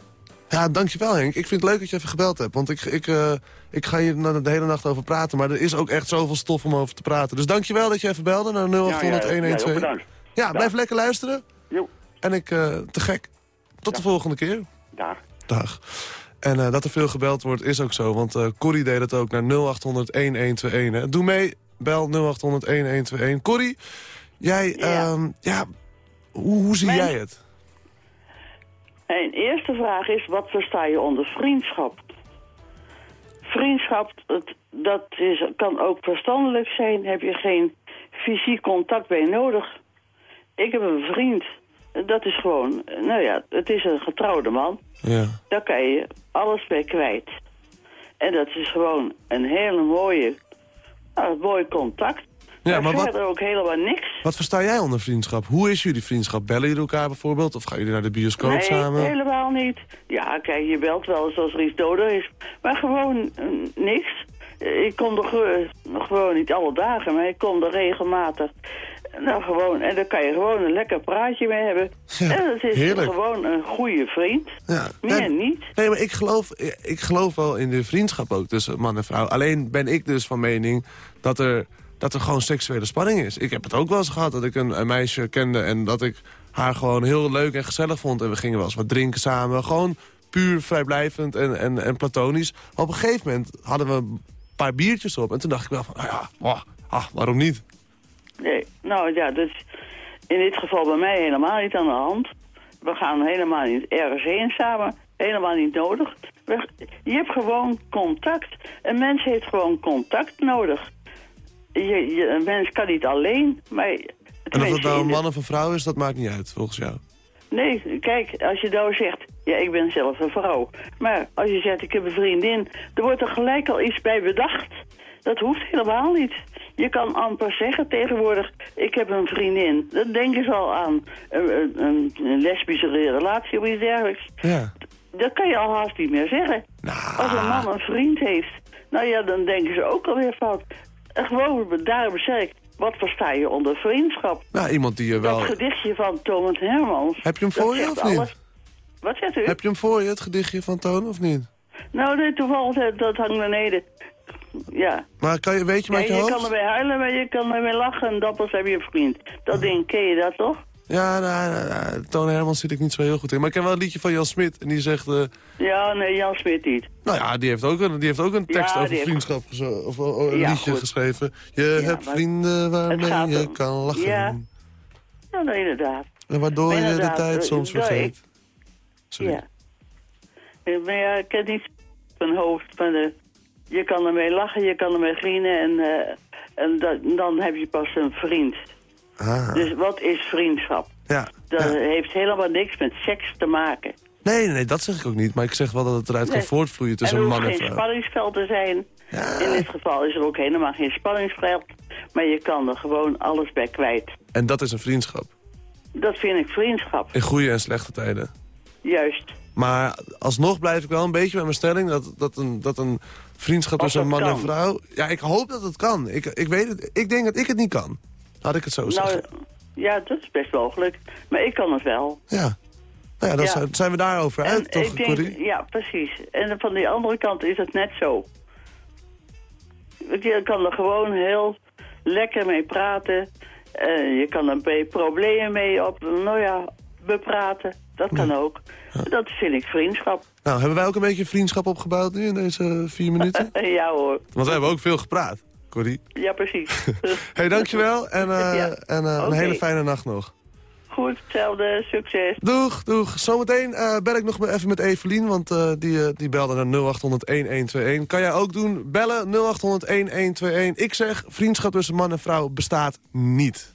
Ja, dankjewel Henk. Ik vind het leuk dat je even gebeld hebt. Want ik, ik, eh, ik ga hier de hele nacht over praten. Maar er is ook echt zoveel stof om over te praten. Dus dankjewel dat je even belde naar 0800 Ja, ja, jij ook 112. bedankt. Ja, blijf lekker luisteren. Jo. En ik, eh, te gek. Tot de volgende keer. Dag. Dag. En eh, dat er veel gebeld wordt is ook zo. Want Corrie deed het ook naar 0800 1121. hè. Doe mee, bel 0800 1121. Corrie, jij, ja, ja hoe, hoe zie Mijn- jij het? Mijn eerste vraag is, wat versta je onder vriendschap? Vriendschap, het, dat is, kan ook verstandelijk zijn. Heb je geen fysiek contact bij nodig. Ik heb een vriend. Dat is gewoon, nou ja, het is een getrouwde man. Ja. Daar kan je alles bij kwijt. En dat is gewoon een hele mooie, nou, een mooi contact. Ja, maar wat- ook helemaal niks. Wat versta jij onder vriendschap? Hoe is jullie vriendschap? Bellen jullie elkaar bijvoorbeeld? Of gaan jullie naar de bioscoop nee, samen? helemaal niet. Ja, kijk, je belt wel eens als er iets nodig is. Maar gewoon eh, niks. Eh, Ik kom er ge- gewoon niet alle dagen, maar ik kom er regelmatig. Nou, gewoon, en daar kan je gewoon een lekker praatje mee hebben. en het is heerlijk. gewoon een goede vriend. Ja. Meer niet. Nee, maar ik geloof, ik geloof wel in de vriendschap ook tussen man en vrouw. Alleen ben ik dus van mening dat er, dat er gewoon seksuele spanning is. Ik heb het ook wel eens gehad dat ik een, meisje kende... en dat ik haar gewoon heel leuk en gezellig vond. En we gingen wel eens wat drinken samen. Gewoon puur vrijblijvend en, en, en platonisch. Op een gegeven moment hadden we een paar biertjes op. En toen dacht ik wel van, nou ja, ah, waarom niet? Nee, nou ja, is in dit geval bij mij helemaal niet aan de hand. We gaan helemaal niet ergens heen samen. Helemaal niet nodig. Je hebt gewoon contact. Een mens heeft gewoon contact nodig. Je, je, een mens kan niet alleen, maar... En of dat nou een man of een vrouw is, dat maakt niet uit, volgens jou. Nee, kijk, als je nou zegt, ja, ik ben zelf een vrouw. Maar als je zegt, ik heb een vriendin, dan wordt er gelijk al iets bij bedacht. Dat hoeft helemaal niet. Je kan amper zeggen tegenwoordig, ik heb een vriendin. Dan denken ze al aan een, een, lesbische relatie of iets dergelijks. Ja. Dat kan je al haast niet meer zeggen. Als een man een vriend heeft, nou ja, dan denken ze ook alweer fout. En gewoon, daarom zeg ik, wat versta je onder vriendschap? Nou, iemand die je wel... Dat gedichtje van Thomas Hermans. Heb je hem voor je of niet? alles. Wat zegt u? Heb je hem voor je, het gedichtje van Toon, of niet? Nou, nee, toevallig, dat, dat hangt beneden. Ja. Maar kan je, weet je Ja, met je je hoofd? kan erbij huilen, maar je kan erbij lachen en dapper heb je een vriend. Dat ding, ken je dat toch? Ja, nou, nou, nou, Toon Hermans zit ik niet zo heel goed in. Maar ik ken wel een liedje van Jan Smit. En die zegt... eh, Ja, nee, Jan Smit niet. nou ja, die heeft ook een, die heeft ook een tekst Ja, over heeft- vriendschap of, of een Ja, liedje goed. geschreven. Je hebt vrienden waarmee je om- kan lachen. Ja, inderdaad. En waardoor Maar je de tijd eh, soms nou, vergeet. ik- Sorry. Ja. Eh, Maar ja, ik ken niet mijn hoofd. Maar de, je kan ermee lachen, je kan ermee grienen en, en dat- dan heb je pas een vriend. Ah. Dus wat is vriendschap? Ja. Dat heeft helemaal niks met seks te maken. Nee, nee, dat zeg ik ook niet. Maar ik zeg wel dat het eruit Nee. kan voortvloeien En tussen er hoeft man en geen vrouw. spanningsveld te zijn. In dit geval is er ook helemaal geen spanningsveld. Maar je kan er gewoon alles bij kwijt. En dat is een vriendschap. Dat vind ik vriendschap. In goede en slechte tijden. Juist. Maar alsnog blijf ik wel een beetje bij mijn stelling... dat, dat, een, dat een vriendschap tussen man en vrouw... Ja, ik hoop dat het kan. Ik, ik, weet het, ik denk dat ik het niet kan. Laat ik het zo zeggen. Nou, ja, dat is best mogelijk. Maar ik kan het wel. Ja. Nou ja, dan Ja. zijn- we daarover En uit, toch, ik denk, Corrie? Ja, precies. En van die andere kant is het net zo. Je kan er gewoon heel lekker mee praten. Eh, je kan er problemen mee op, nou ja, bepraten. Dat kan ook. Dat vind ik vriendschap. Nou, hebben wij ook een beetje vriendschap opgebouwd nu in deze vier minuten? ja hoor. Want we hebben ook veel gepraat, Corrie. Ja, precies. hey, dankjewel en, Ja. en eh, een hele fijne nacht nog. Goed, hetzelfde. Succes. Doeg, doeg. Zometeen eh bel ik nog maar even met Evelien, want die, die belde naar 0800-1121. Kan jij ook doen? Bellen 0800-1121. Ik zeg, vriendschap tussen man en vrouw bestaat niet.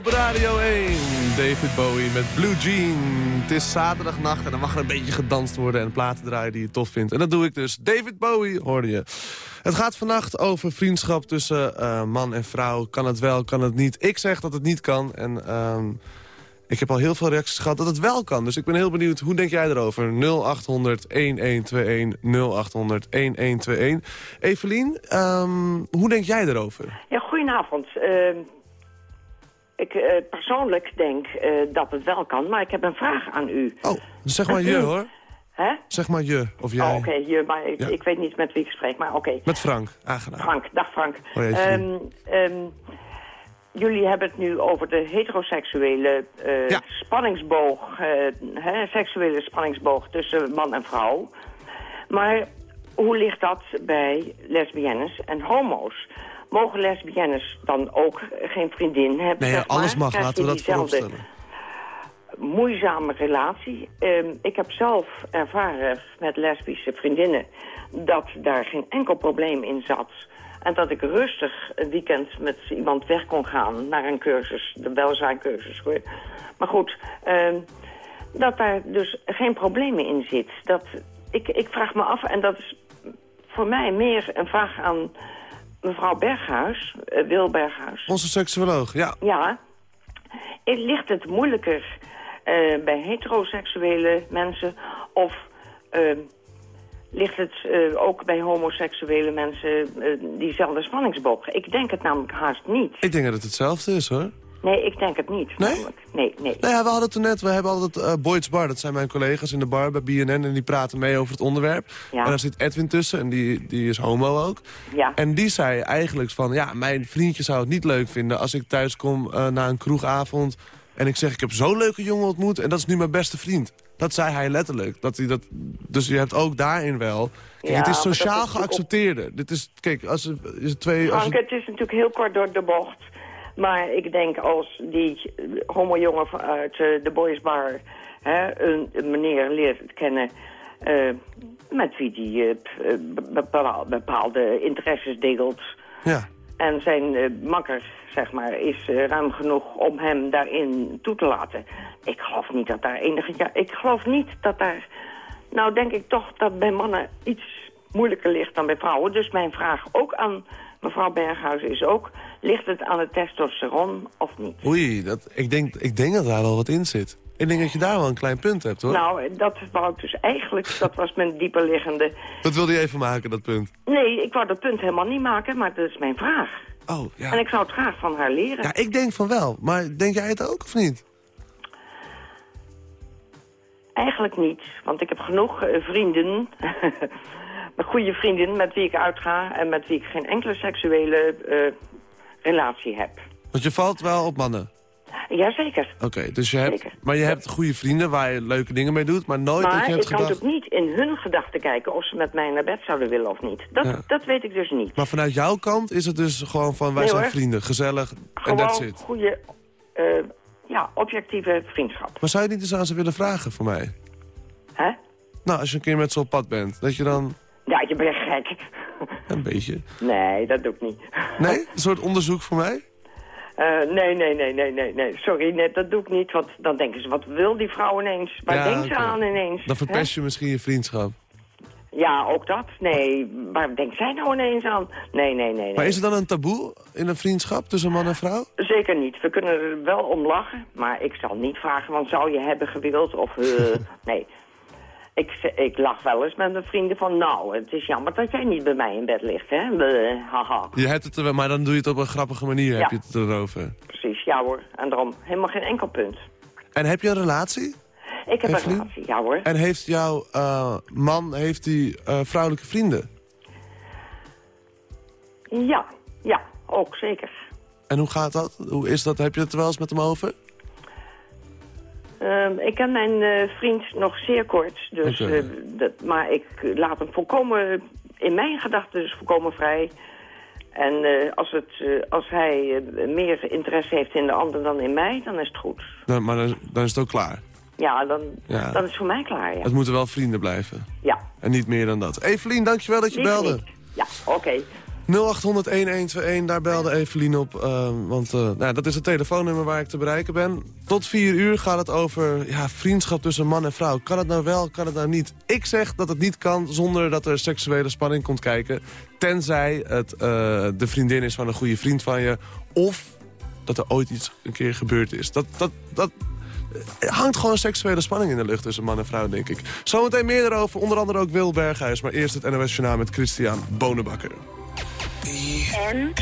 Op Radio 1. David Bowie met Blue Jean. Het is zaterdagnacht en dan mag er een beetje gedanst worden... en platen draaien die je tof vindt. En dat doe ik dus. David Bowie, hoorde je. Het gaat vannacht over vriendschap tussen eh, man en vrouw. Kan het wel, kan het niet? Ik zeg dat het niet kan. En ehm, ik heb al heel veel reacties gehad dat het wel kan. Dus ik ben heel benieuwd, hoe denk jij erover? 0800 1121 0800 1121. Evelien, ehm, hoe denk jij erover? Ja, goedenavond. Ehm, ik eh, persoonlijk denk eh, dat het wel kan, maar ik heb een vraag aan u. Oh, zeg maar je hoor. Hè? Zeg maar je, of jij. Oh, oké, je, maar ik, Ja. ik weet niet met wie ik spreek, maar oké. Met Frank, aangenaam. Frank, dag Frank. Hoi, Ehm, ehm, jullie hebben het nu over de heteroseksuele eh, spanningsboog, hè, seksuele spanningsboog tussen man en vrouw. Maar hoe ligt dat bij lesbiennes en homo's? Mogen lesbiennes dan ook geen vriendin hebben? Nee, ja, zeg maar? alles mag, laten we dat voorop diezelfde stellen. moeizame relatie. Ehm, ik heb zelf ervaren met lesbische vriendinnen dat daar geen enkel probleem in zat. En dat ik rustig een weekend met iemand weg kon gaan naar een cursus, de welzijncursus. hoor. Maar goed, ehm, dat daar dus geen problemen in zit. Dat, ik, ik vraag me af, en dat is voor mij meer een vraag aan mevrouw Berghuis, eh, Wil Berghuis. Onze seksuoloog, ja. Ja. Ligt het moeilijker eh, bij heteroseksuele mensen of eh, ligt het eh, ook bij homoseksuele mensen diezelfde spanningsboog? Ik denk het namelijk haast niet. Ik denk dat het hetzelfde is, hoor. Nee, ik denk het niet. Nee? Nee, nee. Nou ja, we hadden het net, we hebben altijd eh Boyd's Bar. Dat zijn mijn collega's in de bar bij BNN en die praten mee over het onderwerp. Ja. En daar zit Edwin tussen en die, die is homo ook. Ja. En die zei eigenlijk van, ja, mijn vriendje zou het niet leuk vinden... als ik thuis kom eh, na een kroegavond en ik zeg... ik heb zo'n leuke jongen ontmoet en dat is nu mijn beste vriend. Dat zei hij letterlijk. Dat hij dat, dus je hebt ook daarin wel... Kijk, Ja, het is sociaal geaccepteerde. Dit is, kijk, als er is het twee... Als het is natuurlijk heel kort door de bocht. Maar ik denk als die homo-jongen uit eh, de Boys Bar... Hè, een, een meneer leert kennen... eh, met wie die eh, bepaalde interesses deelt... Ja. En zijn eh, makker, zeg maar, is ruim genoeg om hem daarin toe te laten. Ik geloof niet dat daar enige... Ja, ik geloof niet dat daar... Nou, denk ik toch dat bij mannen iets moeilijker ligt dan bij vrouwen. Dus mijn vraag ook aan mevrouw Berghuis is ook... ligt het aan het testosteron of niet? Oei, dat, ik, denk, ik denk dat daar wel wat in zit. Ik denk dat je daar wel een klein punt hebt, hoor. Nou, dat wou ik dus eigenlijk... dat was mijn dieperliggende... Dat wilde je even maken, dat punt. Nee, ik wou dat punt helemaal niet maken, maar dat is mijn vraag. Oh, ja. En ik zou het graag van haar leren. Ja, ik denk van wel. Maar denk jij het ook, of niet? Eigenlijk niet, want ik heb genoeg eh, vrienden, goede vrienden met wie ik uitga en met wie ik geen enkele seksuele eh, relatie heb. Want je valt wel op mannen. Jazeker. Oké, dus je hebt, maar je hebt goede vrienden waar je leuke dingen mee doet, maar nooit dat Maar je ik hebt kan gedacht... ook niet in hun gedachten kijken of ze met mij naar bed zouden willen of niet. Dat, Ja. dat weet ik dus niet. Maar vanuit jouw kant is het dus gewoon van wij Nee, zijn hoor. vrienden, gezellig en that's Gewoon it. goede, eh, ja, objectieve vriendschap. Maar zou je niet eens aan ze willen vragen voor mij? Hè? Nou, als je een keer met ze op pad bent, dat je dan Ja, je bent gek. een beetje... Nee, dat doe ik niet. Nee? Een soort onderzoek voor mij? Eh, nee, nee, nee, nee, nee, nee. Sorry, nee, dat doe ik niet. Want dan denken ze, wat wil die vrouw ineens? Waar Ja, denkt ze aan ineens? Dan verpest je misschien je vriendschap. Ja, ook dat. Nee, waar denkt zij nou ineens aan? Nee, nee, nee, nee. Maar is er dan een taboe in een vriendschap tussen man en vrouw? Zeker niet. We kunnen er wel om lachen, maar ik zal niet vragen, want zou je hebben gewild of... eh, nee. Ik, ik lach wel eens met mijn vrienden van, nou, het is jammer dat jij niet bij mij in bed ligt, hè? Bleh, haha. Je hebt het er, wel- maar dan doe je het op een grappige manier, heb je het erover. Precies, ja hoor. En daarom helemaal geen enkel punt. En heb je een relatie? Ik heb een relatie, ja hoor. En heeft jouw eh, man heeft die, eh, vrouwelijke vrienden? Ja, ja, ook zeker. En hoe gaat dat? Hoe is dat? Heb je het er wel eens met hem over? Ehm, ik ken mijn eh, vriend nog zeer kort, dus, eh, dat, maar ik laat hem volkomen, in mijn gedachten dus volkomen vrij. En eh, als, het, als hij meer interesse heeft in de ander dan in mij, dan is het goed. Nou, maar dan, dan is het ook klaar. Ja, dan, Ja. dan is het voor mij klaar, ja. Het moeten wel vrienden blijven. Ja. En niet meer dan dat. Evelien, dankjewel dat je belde. niet. Ja, oké. 0800-1121, daar belde Evelien op. eh, want eh, nou, dat is het telefoonnummer waar ik te bereiken ben. Tot vier uur gaat het over ja, vriendschap tussen man en vrouw. Kan het nou wel, kan het nou niet? Ik zeg dat het niet kan zonder dat er seksuele spanning komt kijken. Tenzij het eh, de vriendin is van een goede vriend van je. Of dat er ooit iets een keer gebeurd is. Dat, dat, dat hangt gewoon seksuele spanning in de lucht tussen man en vrouw, denk ik. Zometeen meer erover, onder andere ook Wil Berghuis. Maar eerst het NOS Journaal met Christian Bonenbakker. En?